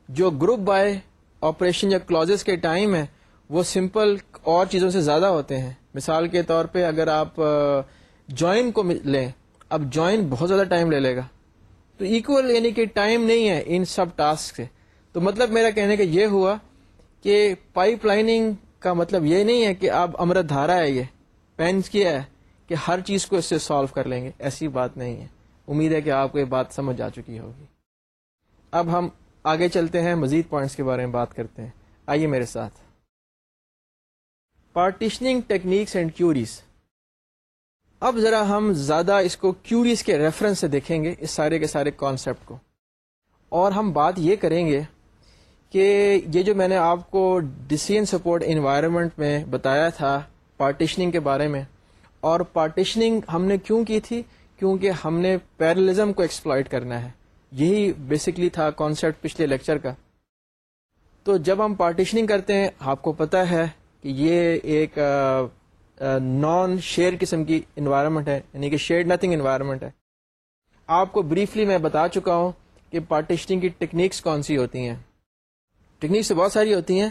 جو گروپ بائی آپریشن یا کلوز کے ٹائم ہے وہ سمپل اور چیزوں سے زیادہ ہوتے ہیں۔ مثال کے طور پہ اگر آپ جوائن کو لیں اب جوائن بہت زیادہ ٹائم لے لے گا۔ تو ایکول یعنی کہ ٹائم نہیں ہے ان سب ٹاسک سے۔ تو مطلب میرا کہنے کا یہ ہوا کہ پائپ لائننگ کا مطلب یہ نہیں ہے کہ اب امرت دھارا ہے یہ پینس کیا ہے کہ ہر چیز کو اس سے سالو کر لیں گے۔ ایسی بات نہیں ہے۔ امید ہے کہ آپ کو یہ بات سمجھ آ چکی ہوگی۔ اب ہم آگے چلتے ہیں، مزید پوائنٹس کے بارے میں بات کرتے ہیں۔ آئیے میرے ساتھ۔ پارٹیشننگ ٹیکنیکس اینڈ کیوریز اب ذرا ہم زیادہ اس کو کیوریز کے ریفرنس سے دیکھیں گے، اس سارے کے سارے کانسیپٹ کو۔ اور ہم بات یہ کریں گے کہ یہ جو میں نے آپ کو ڈسیزن سپورٹ انوائرمنٹ میں بتایا تھا پارٹیشننگ کے بارے میں، اور پارٹیشننگ ہم نے کیوں کی تھی؟ کیونکہ ہم نے پیرلزم کو ایکسپلائٹ کرنا ہے۔ یہی بیسکلی تھا کانسیپٹ پچھلے لیکچر کا۔ تو جب ہم پارٹیشننگ کرتے ہیں، آپ کو پتا ہے کہ یہ ایک نان شیئر قسم کی انوائرمنٹ ہے یعنی کہ شیئر نتھنگ انوائرمنٹ ہے۔ آپ کو بریفلی میں بتا چکا ہوں کہ پارٹیشننگ کی ٹیکنیکس کون سی ہوتی ہیں۔ ٹیکنیکس تو بہت ساری ہوتی ہیں۔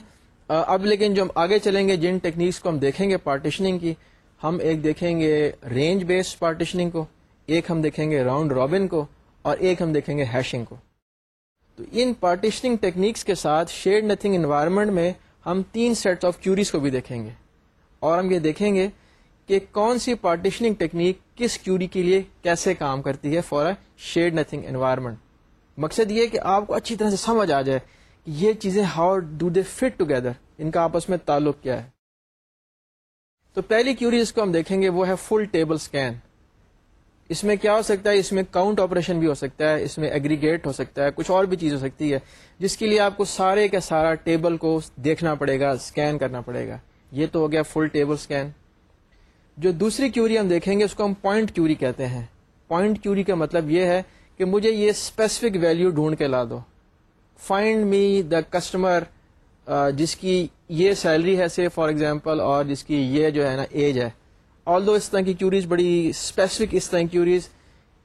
اب لیکن جو ہم آگے چلیں گے، جن ٹیکنیکس کو ہم دیکھیں گے پارٹیشننگ کی، ہم ایک دیکھیں گے رینج بیسڈ پارٹیشننگ کو، ایک ہم دیکھیں گے راؤنڈ رابن کو، اور ایک ہم دیکھیں گے ہیشنگ کو۔ تو ان پارٹیشننگ ٹیکنیکس کے ساتھ شیئر نتھنگ انوائرمنٹ میں ہم تین سیٹس آف کیوریز کو بھی دیکھیں گے۔ اور ہم یہ دیکھیں گے کہ کون سی پارٹیشننگ ٹیکنیک کس کیوری کے لیے کیسے کام کرتی ہے for a shared nothing environment مقصد یہ کہ آپ کو اچھی طرح سے سمجھ آ جائے کہ یہ چیزیں how do they fit together ان کا آپس میں تعلق کیا ہے. تو پہلی کیوری جس کو ہم دیکھیں گے وہ ہے فل ٹیبل اسکین اس میں کیا ہو سکتا ہے؟ اس میں کاؤنٹ آپریشن بھی ہو سکتا ہے، اس میں ایگریگیٹ ہو سکتا ہے، کچھ اور بھی چیز ہو سکتی ہے، جس کے لیے آپ کو سارے کا سارا ٹیبل کو دیکھنا پڑے گا اسکین کرنا پڑے گا. یہ تو ہو گیا فل ٹیبل اسکین جو دوسری کیوری ہم دیکھیں گے، اس کو ہم پوائنٹ کیوری کہتے ہیں. پوائنٹ کیوری کا مطلب یہ ہے کہ مجھے یہ اسپیسیفک ویلو ڈھونڈ کے لا دو. فائنڈ می دا کسٹمر جس کی یہ سیلری ہے سے فار ایگزامپل اور جس کی یہ جو ہے نا ایج ہے. آل دو اس طرح کی کیوریز بڑی اسپیسیفک اس طرح کی queries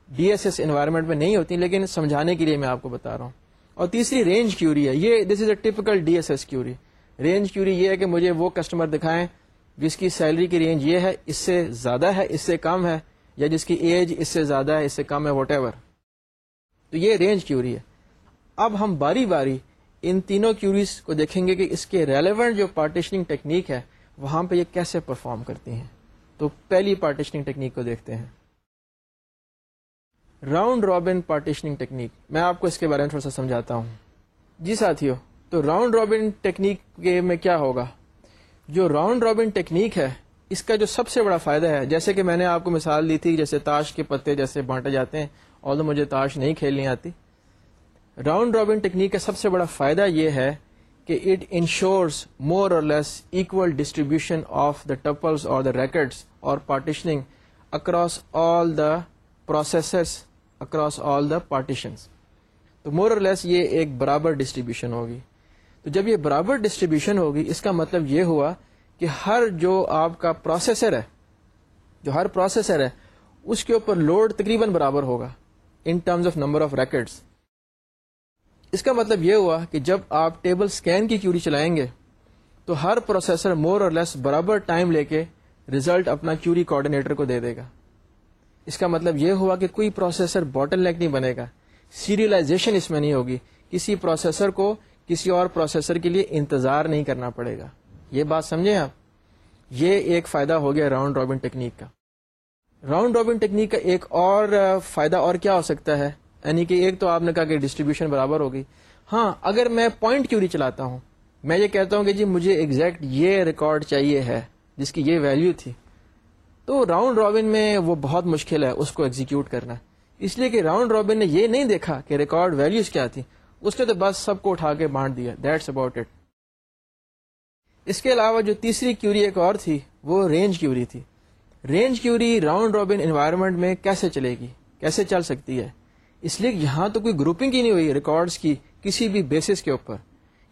D S S environment میں نہیں ہوتی، لیکن سمجھانے کے لیے میں آپ کو بتا رہا ہوں. اور تیسری رینج کیوری ہے. یہ this is a typical D S S query range query یہ ہے کہ مجھے وہ کسٹمر دکھائیں جس کی سیلری کی رینج یہ ہے، اس سے زیادہ ہے، اس سے کم ہے، یا جس کی ایج اس سے زیادہ ہے، اس سے کم ہے واٹ ایور تو یہ رینج کیوری ہے؟ اب ہم باری باری ان تینوں کیوریز کو دیکھیں گے کہ اس کے ریلیونٹ جو پارٹیشننگ ٹیکنیک ہے، وہاں پہ یہ کیسے پرفارم کرتی ہیں؟ تو پہلی پارٹیشننگ ٹیکنیک کو دیکھتے ہیں۔ راؤنڈ رابن پارٹیشننگ ٹیکنیک میں آپ کو اس کے بارے میں تھوڑا سا سمجھاتا ہوں۔ جی ساتھیوں تو راؤنڈ رابن ٹیکنیک کے میں کیا ہوگا؟ جو راؤنڈ رابن ٹیکنیک ہے، اس کا جو سب سے بڑا فائدہ ہے، جیسے کہ میں نے آپ کو مثال دی تھی، جیسے تاش کے پتے جیسے بانٹے جاتے ہیں، اور مجھے تاش نہیں کھیلنی آتی۔ راؤنڈ رابن ٹیکنیک کا سب سے بڑا فائدہ یہ ہے کہ it ensures more or less equal distribution of the tuples or the records or partitioning across all the processors across all the partitions تو مور اور لیس یہ ایک برابر ڈسٹریبیوشن ہوگی۔ تو جب یہ برابر ڈسٹریبیوشن ہوگی، اس کا مطلب یہ ہوا کہ ہر جو آپ کا پروسیسر ہے، جو ہر پروسیسر ہے، اس کے اوپر لوڈ تقریباً برابر ہوگا in terms of number of records اس کا مطلب یہ ہوا کہ جب آپ ٹیبل اسکین کی کیوری چلائیں گے، تو ہر پروسیسر مور اور لیس برابر ٹائم لے کے ریزلٹ اپنا کیوری کوآڈینیٹر کو دے دے گا۔ اس کا مطلب یہ ہوا کہ کوئی پروسیسر باٹل نیک نہیں بنے گا۔ سیریلائزیشن اس میں نہیں ہوگی۔ کسی پروسیسر کو کسی اور پروسیسر کے لیے انتظار نہیں کرنا پڑے گا۔ یہ بات سمجھیں آپ؟ یہ ایک فائدہ ہو گیا راؤنڈ رابن ٹیکنیک کا۔ راؤنڈ رابن ٹیکنیک کا ایک اور فائدہ اور کیا ہو سکتا ہے؟ یعنی کہ ایک تو آپ نے کہا کہ ڈسٹریبیوشن برابر ہوگی ہاں اگر میں پوائنٹ کیوری چلاتا ہوں، میں یہ کہتا ہوں کہ جی مجھے ایگزیکٹ یہ ریکارڈ چاہیے ہے، جس کی یہ ویلیو تھی۔ تو راؤنڈ رابن میں وہ بہت مشکل ہے، اس کو ایگزیکیوٹ کرنا۔ اس لیے کہ راؤنڈ رابن نے یہ نہیں دیکھا کہ ریکارڈ ویلیوز کیا تھی اس نے تو بس سب کو اٹھا کے بانٹ دیا۔ دیٹس اباؤٹ اٹ اس کے علاوہ جو تیسری کیوری ایک اور تھی، وہ رینج کیوری تھی۔ Range query round robin environment میں کیسے چلے گی؟ کیسے چل سکتی ہے؟ اس لیے یہاں تو کوئی گروپنگ ہی نہیں ہوئی ریکارڈس کی کسی بھی بیسس کے اوپر۔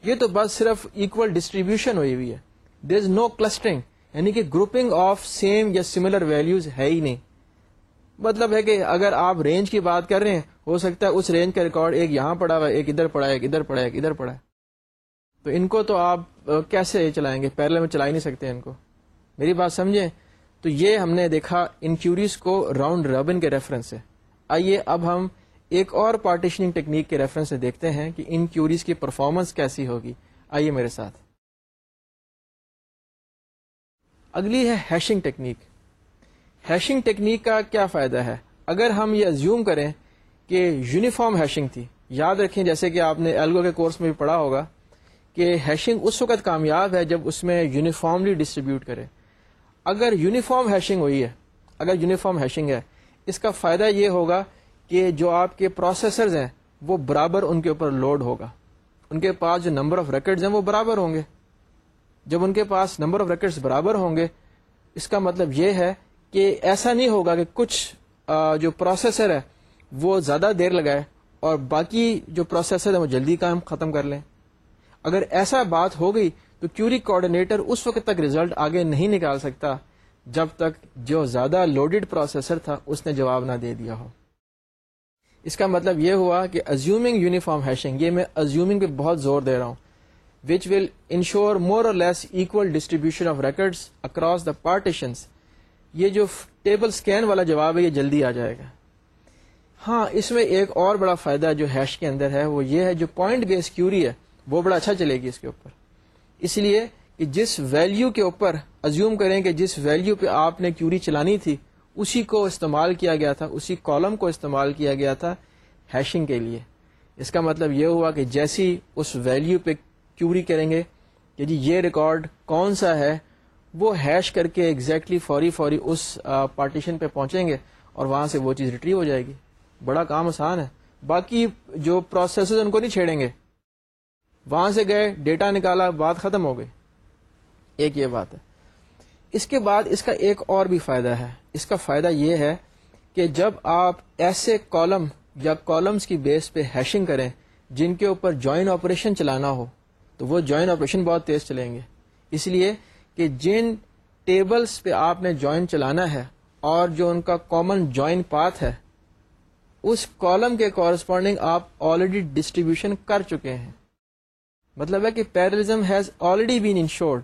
یہ تو بس صرف اکول ڈسٹریبیوشن ہوئی ہوئی ہے۔ دیر از نو کلسٹرنگ یعنی کہ گروپنگ آف سیم یا سملر ویلوز ہے ہی نہیں۔ مطلب ہے کہ اگر آپ رینج کی بات کر رہے ہیں، ہو سکتا ہے اس رینج کا ریکارڈ ایک یہاں پڑا ہوا ایک ادھر پڑا ہے، ایک ادھر پڑا ہے، ایک ادھر پڑا ہے۔ تو ان کو تو آپ کیسے چلائیں گے؟ پہلے میں چلا ہی نہیں سکتے ان کو۔ میری بات سمجھیں؟ تو یہ ہم نے دیکھا ان کیوریز کو راؤنڈ رابن کے ریفرنس سے۔ آئیے اب ہم ایک اور پارٹیشننگ ٹیکنیک کے ریفرنس سے دیکھتے ہیں کہ ان کیوریز کی پرفارمنس کیسی ہوگی۔ آئیے میرے ساتھ۔ اگلی ہے ہیشنگ ٹیکنیک ہیشنگ ٹیکنیک کا کیا فائدہ ہے؟ اگر ہم یہ ازیوم کریں کہ یونیفارم ہیشنگ تھی، یاد رکھیں جیسے کہ آپ نے ایلگو کے کورس میں بھی پڑھا ہوگا کہ ہیشنگ اس وقت کامیاب ہے جب اس میں یونیفارملی ڈسٹریبیوٹ کرے اگر یونیفارم ہیشنگ ہوئی ہے، اگر یونیفارم ہیشنگ ہے، اس کا فائدہ یہ ہوگا کہ جو آپ کے پروسیسرز ہیں، وہ برابر ان کے اوپر لوڈ ہوگا۔ ان کے پاس جو نمبر آف ریکڈز ہیں، وہ برابر ہوں گے۔ جب ان کے پاس نمبر آف ریکڈز برابر ہوں گے، اس کا مطلب یہ ہے کہ ایسا نہیں ہوگا کہ کچھ جو پروسیسر ہے، وہ زیادہ دیر لگائے اور باقی جو پروسیسر ہے، وہ جلدی کام ختم کر لیں۔ اگر ایسا بات ہو گئی تو کیوری کوآڈینیٹر اس وقت تک ریزلٹ آگے نہیں نکال سکتا جب تک جو زیادہ لوڈیڈ پروسیسر تھا، اس نے جواب نہ دے دیا ہو۔ اس کا مطلب یہ ہوا کہ ازیومنگ یونیفارم ہیشنگ یہ میں ازیومنگ پہ بہت زور دے رہا ہوں وچ will ensure more or less equal distribution of records across the partitions یہ جو ٹیبل اسکین والا جواب ہے، یہ جلدی آ جائے گا۔ ہاں اس میں ایک اور بڑا فائدہ جو ہیش کے اندر ہے، وہ یہ ہے، جو پوائنٹ بیس کیوری ہے، وہ بڑا اچھا چلے گی اس کے اوپر۔ اس لیے کہ جس ویلیو کے اوپر ازیوم کریں کہ جس ویلیو پہ آپ نے کیوری چلانی تھی، اسی کو استعمال کیا گیا تھا، اسی کالم کو استعمال کیا گیا تھا ہیشنگ کے لیے۔ اس کا مطلب یہ ہوا کہ جیسی اس ویلیو پہ کیوری کریں گے کہ جی یہ ریکارڈ کون سا ہے وہ ہیش کر کے ایگزیکٹلی فوری فوری اس پارٹیشن پہ پہنچیں گے اور وہاں سے وہ چیز ریٹریو ہو جائے گی۔ بڑا کام آسان ہے۔ باقی جو پروسیس ان کو نہیں چھیڑیں گے۔ وہاں سے گئے ڈیٹا نکالا، بات ختم ہو گئی۔ ایک یہ بات ہے۔ اس کے بعد اس کا ایک اور بھی فائدہ ہے۔ اس کا فائدہ یہ ہے کہ جب آپ ایسے کالم یا کالمس کی بیس پہ ہیشنگ کریں جن کے اوپر جوائن آپریشن چلانا ہو، تو وہ جوائن آپریشن بہت تیز چلیں گے۔ اس لیے کہ جن ٹیبلز پہ آپ نے جوائن چلانا ہے اور جو ان کا کامن جوائن پاتھ ہے، اس کالم کے کورسپونڈنگ آپ آلریڈی ڈسٹریبیوشن کر چکے ہیں۔ مطلب ہے کہ parallelism has already been ensured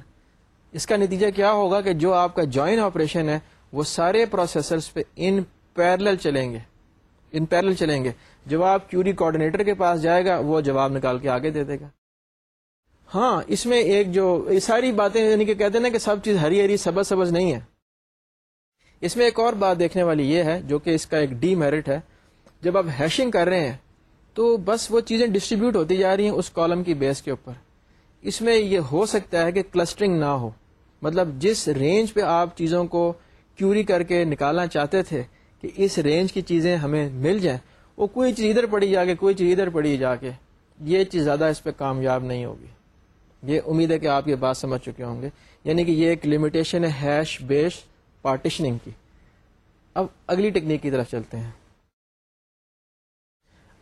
اس کا نتیجہ کیا ہوگا کہ جو آپ کا جوائن آپریشن ہے، وہ سارے پروسیسرز پہ ان پیرل چلیں گے۔ ان پیرل چلیں گے۔ جب آپ کیوری کوآڈینیٹر کے پاس جائے گا، وہ جواب نکال کے آگے دے دے گا۔ ہاں اس میں ایک جو یہ ساری باتیں یعنی کہ کہتے ہیں نا کہ سب چیز ہری ہری، سبز سبز نہیں ہے۔ اس میں ایک اور بات دیکھنے والی یہ ہے، جو کہ اس کا ایک ڈی میرٹ ہے۔ جب آپ ہیشنگ کر رہے ہیں، تو بس وہ چیزیں ڈسٹریبیوٹ ہوتی جا رہی ہیں اس کالم کی بیس کے اوپر۔ اس میں یہ ہو سکتا ہے کہ کلسٹرنگ نہ ہو۔ مطلب جس رینج پہ آپ چیزوں کو کیوری کر کے نکالنا چاہتے تھے کہ اس رینج کی چیزیں ہمیں مل جائیں، وہ کوئی چیز ادھر پڑی جا کے، کوئی چیز ادھر پڑی جا کے، یہ چیز زیادہ اس پہ کامیاب نہیں ہوگی۔ یہ امید ہے کہ آپ یہ بات سمجھ چکے ہوں گے۔ یعنی کہ یہ ایک لمیٹیشن ہے ہیش بیس پارٹیشننگ کی۔ اب اگلی ٹیکنیک کی طرف چلتے ہیں۔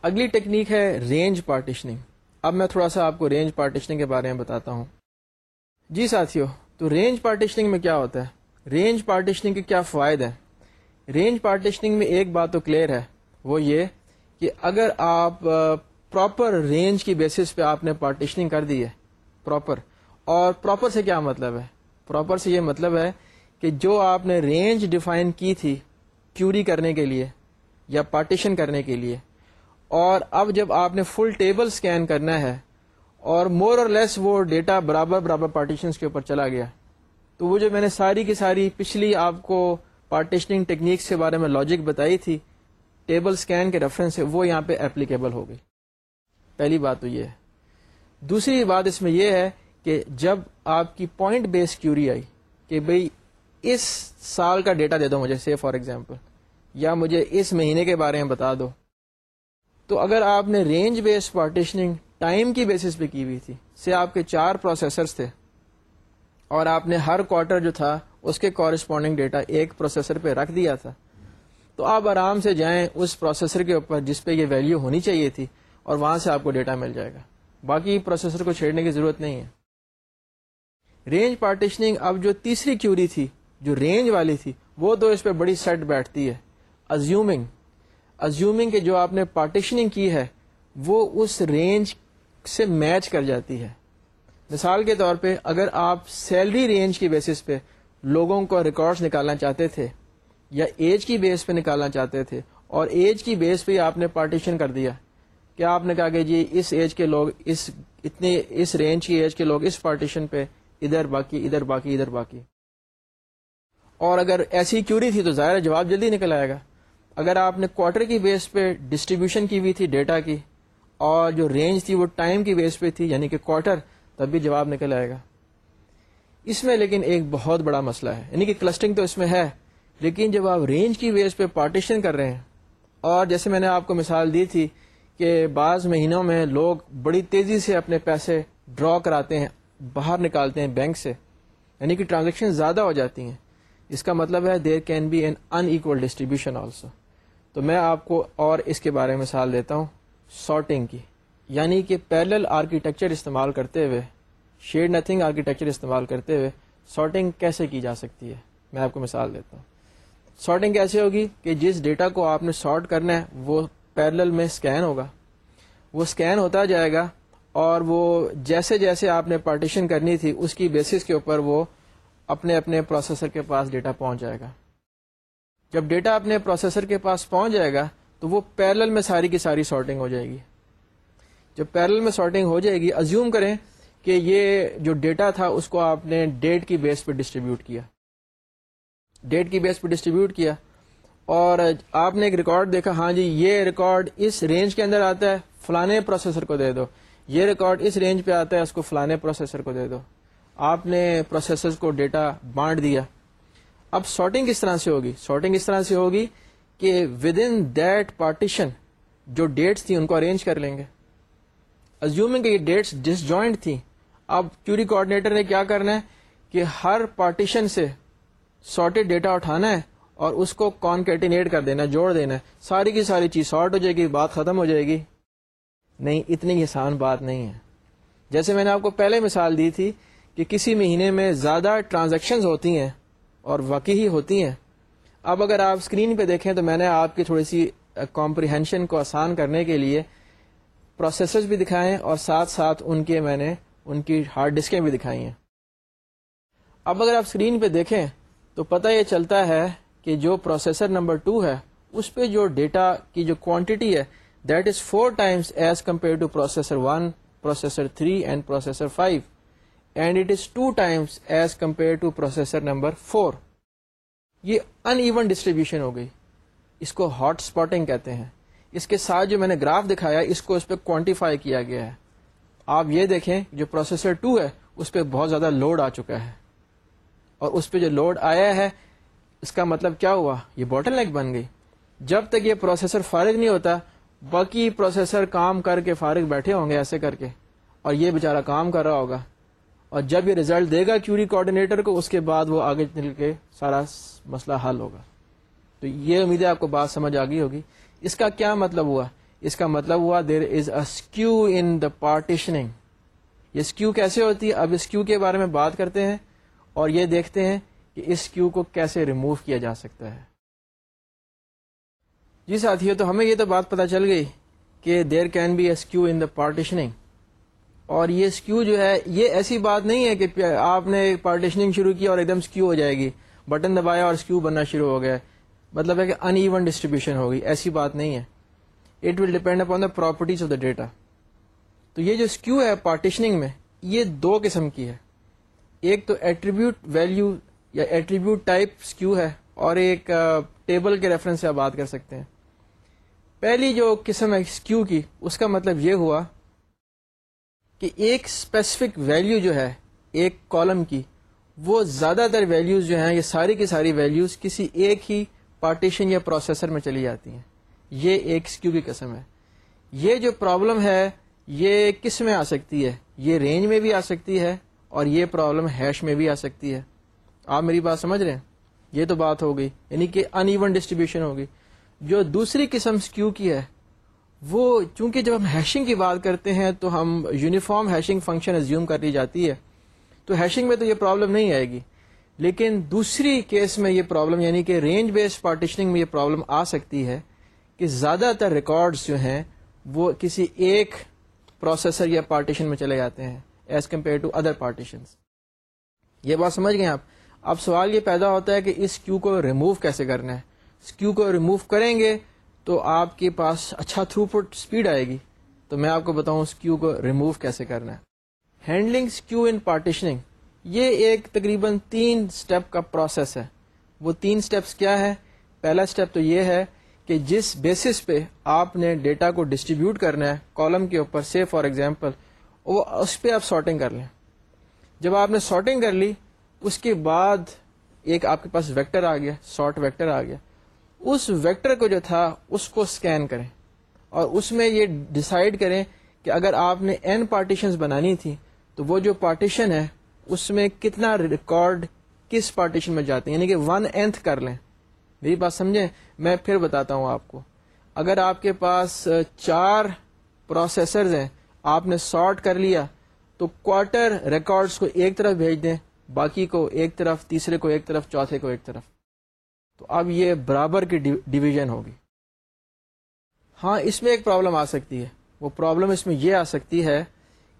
اگلی ٹیکنیک ہے رینج پارٹیشننگ اب میں تھوڑا سا آپ کو رینج پارٹیشننگ کے بارے میں بتاتا ہوں۔ جی ساتھیو، تو رینج پارٹیشننگ میں کیا ہوتا ہے؟ رینج پارٹیشننگ کے کیا فوائد ہیں؟ رینج پارٹیشننگ میں ایک بات تو کلیئر ہے، وہ یہ کہ اگر آپ پراپر رینج کی بیسس پہ آپ نے پارٹیشننگ کر دی ہے پراپر اور پراپر سے کیا مطلب ہے؟ پراپر سے یہ مطلب ہے کہ جو آپ نے رینج ڈیفائن کی تھی کیوری کرنے کے لیے یا پارٹیشن کرنے کے لیے، اور اب جب آپ نے فل ٹیبل اسکین کرنا ہے اور مور اور لیس وہ ڈیٹا برابر برابر پارٹیشنس کے اوپر چلا گیا، تو وہ جو میں نے ساری کی ساری پچھلی آپ کو پارٹیشننگ ٹیکنیکس کے بارے میں لاجک بتائی تھی ٹیبل اسکین کے ریفرنس سے وہ یہاں پہ اپلیکیبل ہو گئی۔ پہلی بات تو یہ ہے۔ دوسری بات اس میں یہ ہے کہ جب آپ کی پوائنٹ بیس کیوری آئی کہ بھئی اس سال کا ڈیٹا دے دو مجھے سی فار ایگزامپل یا مجھے اس مہینے کے بارے میں بتا دو، تو اگر آپ نے رینج بیس پارٹیشننگ ٹائم کی بیسس پہ کی ہوئی تھی سے آپ کے چار پروسیسرس تھے، اور آپ نے ہر کوارٹر جو تھا اس کے کورسپونڈنگ ڈیٹا ایک پروسیسر پہ رکھ دیا تھا، تو آپ آرام سے جائیں اس پروسیسر کے اوپر جس پہ یہ ویلیو ہونی چاہیے تھی، اور وہاں سے آپ کو ڈیٹا مل جائے گا۔ باقی پروسیسر کو چھیڑنے کی ضرورت نہیں ہے۔ رینج پارٹیشننگ اب جو تیسری کیوری تھی، جو رینج والی تھی، وہ تو اس پہ بڑی سیٹ بیٹھتی ہے۔ ازیومنگ ازیومنگ کہ جو آپ نے پارٹیشننگ کی ہے، وہ اس رینج سے میچ کر جاتی ہے۔ مثال کے طور پہ، اگر آپ سیلری رینج کی بیسس پہ لوگوں کو ریکارڈز نکالنا چاہتے تھے، یا ایج کی بیس پہ نکالنا چاہتے تھے، اور ایج کی بیس پہ آپ نے پارٹیشن کر دیا کہ آپ نے کہا کہ جی اس ایج کے لوگ اس اتنے اس رینج کی ایج کے لوگ اس پارٹیشن پہ ادھر باقی ادھر باقی ادھر باقی۔ اور اگر ایسی کیوری تھی تو ظاہر جواب جلدی نکل آئے گا۔ اگر آپ نے کوارٹر کی بیس پہ ڈسٹریبیوشن کی ہوئی تھی ڈیٹا کی، اور جو رینج تھی وہ ٹائم کی بیس پہ تھی یعنی کہ کوارٹر تب بھی جواب نکل آئے گا۔ اس میں لیکن ایک بہت بڑا مسئلہ ہے۔ یعنی کہ کلسٹنگ تو اس میں ہے، لیکن جب آپ رینج کی بیس پہ پارٹیشن کر رہے ہیں، اور جیسے میں نے آپ کو مثال دی تھی کہ بعض مہینوں میں لوگ بڑی تیزی سے اپنے پیسے ڈرا کراتے ہیں، باہر نکالتے ہیں بینک سے یعنی کہ ٹرانزیکشن زیادہ ہو جاتی ہیں۔ اس کا مطلب ہے there can be an unequal distribution also تو میں آپ کو اور اس کے بارے میں مثال دیتا ہوں سارٹنگ کی۔ یعنی کہ پیرل آرکیٹیکچر استعمال کرتے ہوئے شیڈ نتھنگ آرکیٹیکچر استعمال کرتے ہوئے سارٹنگ کیسے کی جا سکتی ہے؟ میں آپ کو مثال دیتا ہوں۔ سارٹنگ کیسے ہوگی کہ جس ڈیٹا کو آپ نے سارٹ کرنا ہے، وہ پیرل میں اسکین ہوگا۔ وہ اسکین ہوتا جائے گا اور وہ جیسے جیسے آپ نے پارٹیشن کرنی تھی، اس کی بیسس کے اوپر وہ اپنے اپنے پروسیسر کے پاس ڈیٹا پہنچ جائے گا۔ جب ڈیٹا اپنے پروسیسر کے پاس پہنچ جائے گا، تو وہ پیرل میں ساری کی ساری سارٹنگ ہو جائے گی۔ جب پیرل میں سارٹنگ ہو جائے گی ازیوم کریں کہ یہ جو ڈیٹا تھا، اس کو آپ نے ڈیٹ کی بیس پہ ڈسٹریبیوٹ کیا۔ ڈیٹ کی بیس پہ ڈسٹریبیوٹ کیا۔ اور آپ نے ایک ریکارڈ دیکھا ہاں جی یہ ریکارڈ اس رینج کے اندر آتا ہے، فلانے پروسیسر کو دے دو۔ یہ ریکارڈ اس رینج پہ آتا ہے، اس کو فلانے پروسیسر کو دے دو۔ آپ نے پروسیسر کو ڈیٹا بانٹ دیا۔ اب سارٹنگ کس طرح سے ہوگی؟ سارٹنگ اس طرح سے ہوگی کہ ود ان دیٹ پارٹیشن جو ڈیٹس تھیں ان کو ارینج کر لیں گے۔ ازیومنگ کہ یہ ڈیٹس ڈس جوائنٹ تھیں، اب کیوری کوآڈینیٹر نے کیا کرنا ہے کہ ہر پارٹیشن سے سارٹیڈ ڈیٹا اٹھانا ہے۔ اور اس کو کانکیٹینیٹ کر دینا، جوڑ دینا۔ ساری کی ساری چیز سارٹ ہو جائے گی، بات ختم ہو جائے گی۔ نہیں، اتنی آسان بات نہیں ہے۔ جیسے میں نے آپ کو پہلے مثال دی تھی کہ کسی مہینے میں زیادہ ٹرانزیکشنز ہوتی ہیں اور واقعی ہی ہوتی ہیں۔ اب اگر آپ اسکرین پہ دیکھیں تو میں نے آپ کی تھوڑی سی کمپریہنشن کو آسان کرنے کے لیے پروسیسرز بھی دکھائے اور ساتھ ساتھ ان کے میں نے ان کی ہارڈ ڈسکیں بھی دکھائی ہیں۔ اب اگر آپ اسکرین پہ دیکھیں تو پتہ یہ چلتا ہے کہ جو پروسیسر نمبر ٹو ہے، اس پہ جو ڈیٹا کی جو کوانٹٹی ہے that is four times as compare to processor one processor three and processor five and it is two times as compare to processor number four یہ ان ایون ڈسٹریبیوشن ہو گئی. اس کو hot spotting کہتے ہیں. اس کے ساتھ جو میں نے گراف دکھایا، اس کو اس پہ کوانٹیفائی کیا گیا ہے. آپ یہ دیکھیں، جو پروسیسر ٹو ہے، اس پہ بہت زیادہ لوڈ آ چکا ہے. اور اس پہ جو لوڈ آیا ہے اس کا مطلب کیا ہوا؟ یہ بوٹل نیک بن گئی۔ جب تک یہ پروسیسر فارغ نہیں ہوتا، باقی پروسیسر کام کر کے فارغ بیٹھے ہوں گے ایسے کر کے۔ اور یہ بےچارا کام کر رہا ہوگا۔ اور جب یہ ریزلٹ دے گا کیوری کوآڈینیٹر کو، اس کے بعد وہ آگے چل کے سارا مسئلہ حل ہوگا۔ تو یہ امید ہے آپ کو بات سمجھ آ گئی ہوگی۔ اس کا کیا مطلب ہوا؟ اس کا مطلب ہوا there is a skew in the partitioning یہ اسکیو کیسے ہوتی ہے؟ اب اس کیو کے بارے میں بات کرتے ہیں اور یہ دیکھتے ہیں کہ اس کیو کو کیسے ریموو کیا جا سکتا ہے۔ جی ساتھی تو ہمیں یہ تو بات پتا چل گئی کہ there can be skew in the partitioning اور یہ اسکیو جو ہے، یہ ایسی بات نہیں ہے کہ آپ نے پارٹیشننگ شروع کی اور ایک دم اسکیو ہو جائے گی۔ بٹن دبایا اور اسکیو بننا شروع ہو گیا۔ مطلب ہے کہ ان ایون ڈسٹریبیوشن ہوگی۔ ایسی بات نہیں ہے۔ It will depend upon the properties of the data تو یہ جو اسکیو ہے پارٹیشننگ میں، یہ دو قسم کی ہے۔ ایک تو ایٹریبیوٹ ویلو یا ایٹریبیوٹ ٹائپ اسکیو ہے اور ایک ٹیبل کے ریفرنس سے آپ بات کر سکتے ہیں۔ پہلی جو قسم ہے اسکیو کی، اس کا مطلب یہ ہوا کہ ایک اسپیسیفک ویلو جو ہے، ایک کالم کی، وہ زیادہ تر ویلوز جو ہیں، یہ ساری کی ساری ویلوز کسی ایک ہی پارٹیشن یا پروسیسر میں چلی جاتی ہیں۔ یہ ایک اسکیو کی قسم ہے۔ یہ جو پرابلم ہے، یہ کس میں آ سکتی ہے؟ یہ رینج میں بھی آ سکتی ہے اور یہ پرابلم ہیش میں بھی آ سکتی ہے۔ آپ میری بات سمجھ رہے ہیں؟ یہ تو بات ہو گئی یعنی کہ ان ایون ڈسٹریبیوشن ہوگی۔ جو دوسری قسم اسکیو کی ہے، وہ چونکہ جب ہم ہیشنگ کی بات کرتے ہیں تو ہم یونیفارم ہیشنگ فنکشن ازیوم کر لی جاتی ہے۔ تو ہیشنگ میں تو یہ پرابلم نہیں آئے گی۔ لیکن دوسری کیس میں یہ پرابلم یعنی کہ رینج بیسڈ پارٹیشننگ میں یہ پرابلم آ سکتی ہے کہ زیادہ تر ریکارڈز جو ہیں، وہ کسی ایک پروسیسر یا پارٹیشن میں چلے جاتے ہیں as compare to other partition یہ بات سمجھ گئے آپ؟ اب سوال یہ پیدا ہوتا ہے کہ اس کیو کو ریموو کیسے کرنا ہے؟ اس کیو کو ریموو کریں گے تو آپ کے پاس اچھا تھرو پٹ اسپیڈ آئے گی۔ تو میں آپ کو بتاؤں اس کیو کو ریموو کیسے کرنا ہے۔ ہینڈلنگ کیو ان پارٹیشننگ یہ ایک تقریباً تین اسٹیپ کا پروسیس ہے۔ وہ تین اسٹیپس کیا ہے؟ پہلا اسٹیپ تو یہ ہے کہ جس بیسس پہ آپ نے ڈیٹا کو ڈسٹریبیوٹ کرنا ہے کالم کے اوپر سے فار ایگزامپل وہ اس پہ آپ سارٹنگ کر لیں۔ جب آپ نے سارٹنگ کر لی اس کے بعد ایک آپ کے پاس ویکٹر آ گیا سارٹ ویکٹر آ گیا۔ اس ویکٹر کو جو تھا، اس کو اسکین کریں اور اس میں یہ ڈسائڈ کریں کہ اگر آپ نے این پارٹیشنز بنانی تھی، تو وہ جو پارٹیشن ہے، اس میں کتنا ریکارڈ کس پارٹیشن میں جاتے ہیں؟ یعنی کہ ون اینتھ کر لیں۔ میری بات سمجھیں؟ میں پھر بتاتا ہوں آپ کو۔ اگر آپ کے پاس چار پروسیسرز ہیں، آپ نے سارٹ کر لیا، تو کوارٹر ریکارڈز کو ایک طرف بھیج دیں۔ باقی کو ایک طرف، تیسرے کو ایک طرف، چوتھے کو ایک طرف۔ تو اب یہ برابر کی ڈویژن ہوگی۔ ہاں اس میں ایک پرابلم آ سکتی ہے۔ وہ پرابلم اس میں یہ آ سکتی ہے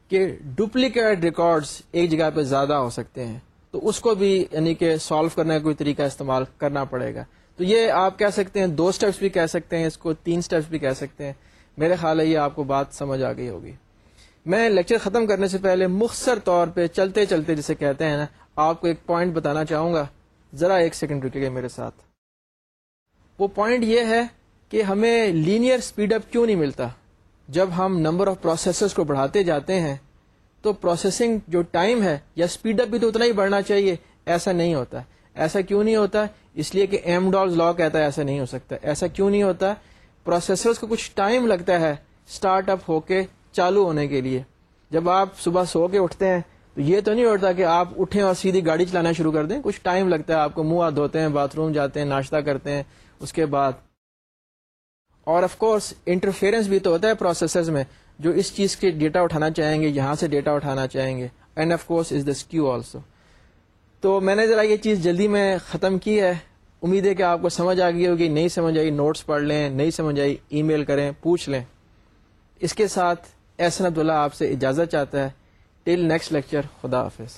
کہ ڈپلیکیٹ ریکارڈز ایک جگہ پہ زیادہ ہو سکتے ہیں۔ تو اس کو بھی یعنی کہ سالو کرنے کا کوئی طریقہ استعمال کرنا پڑے گا۔ تو یہ آپ کہہ سکتے ہیں، دو اسٹیپس بھی کہہ سکتے ہیں، اس کو تین اسٹیپس بھی کہہ سکتے ہیں۔ میرے خیال ہے یہ آپ کو بات سمجھ آ گئی ہوگی۔ میں لیکچر ختم کرنے سے پہلے مختصر طور پہ چلتے چلتے جسے کہتے ہیں نا، آپ کو ایک پوائنٹ بتانا چاہوں گا۔ ذرا ایک سیکنڈ رکے میرے ساتھ۔ وہ پوائنٹ یہ ہے کہ ہمیں لینئر اسپیڈ اپ کیوں نہیں ملتا؟ جب ہم نمبر آف پروسیسرز کو بڑھاتے جاتے ہیں، تو پروسیسنگ جو ٹائم ہے یا اسپیڈ اپ بھی تو اتنا ہی بڑھنا چاہیے، ایسا نہیں ہوتا۔ ایسا کیوں نہیں ہوتا؟ اس لیے کہ ایم ڈالز لا کہتا ہے ایسا نہیں ہو سکتا۔ ایسا کیوں نہیں ہوتا؟ پروسیسر کو کچھ ٹائم لگتا ہے اسٹارٹ اپ ہو کے چالو ہونے کے لیے۔ جب آپ صبح سو کے اٹھتے ہیں، تو یہ تو نہیں ہوتا کہ آپ اٹھیں اور سیدھی گاڑی چلانا شروع کر دیں۔ کچھ ٹائم لگتا ہے آپ کو منہ ہاتھ دھوتے ہیں، باتھ روم جاتے ہیں، ناشتہ کرتے ہیں، اس کے بعد۔ اور آف کورس انٹرفیئرنس بھی تو ہوتا ہے پروسیسرز میں۔ جو اس چیز کے ڈیٹا اٹھانا چاہیں گے، یہاں سے ڈیٹا اٹھانا چاہیں گے۔ And of course is the skew also تو میں نے ذرا یہ چیز جلدی میں ختم کی ہے۔ امید ہے کہ آپ کو سمجھ آ گئی ہوگی۔ نہیں سمجھ آئی نوٹس پڑھ لیں، نہیں سمجھ آئی ای میل کریں، پوچھ لیں۔ اس کے ساتھ احسن عبداللہ آپ سے اجازت چاہتا ہے. ٹل نیکسٹ لیکچر خدا حافظ.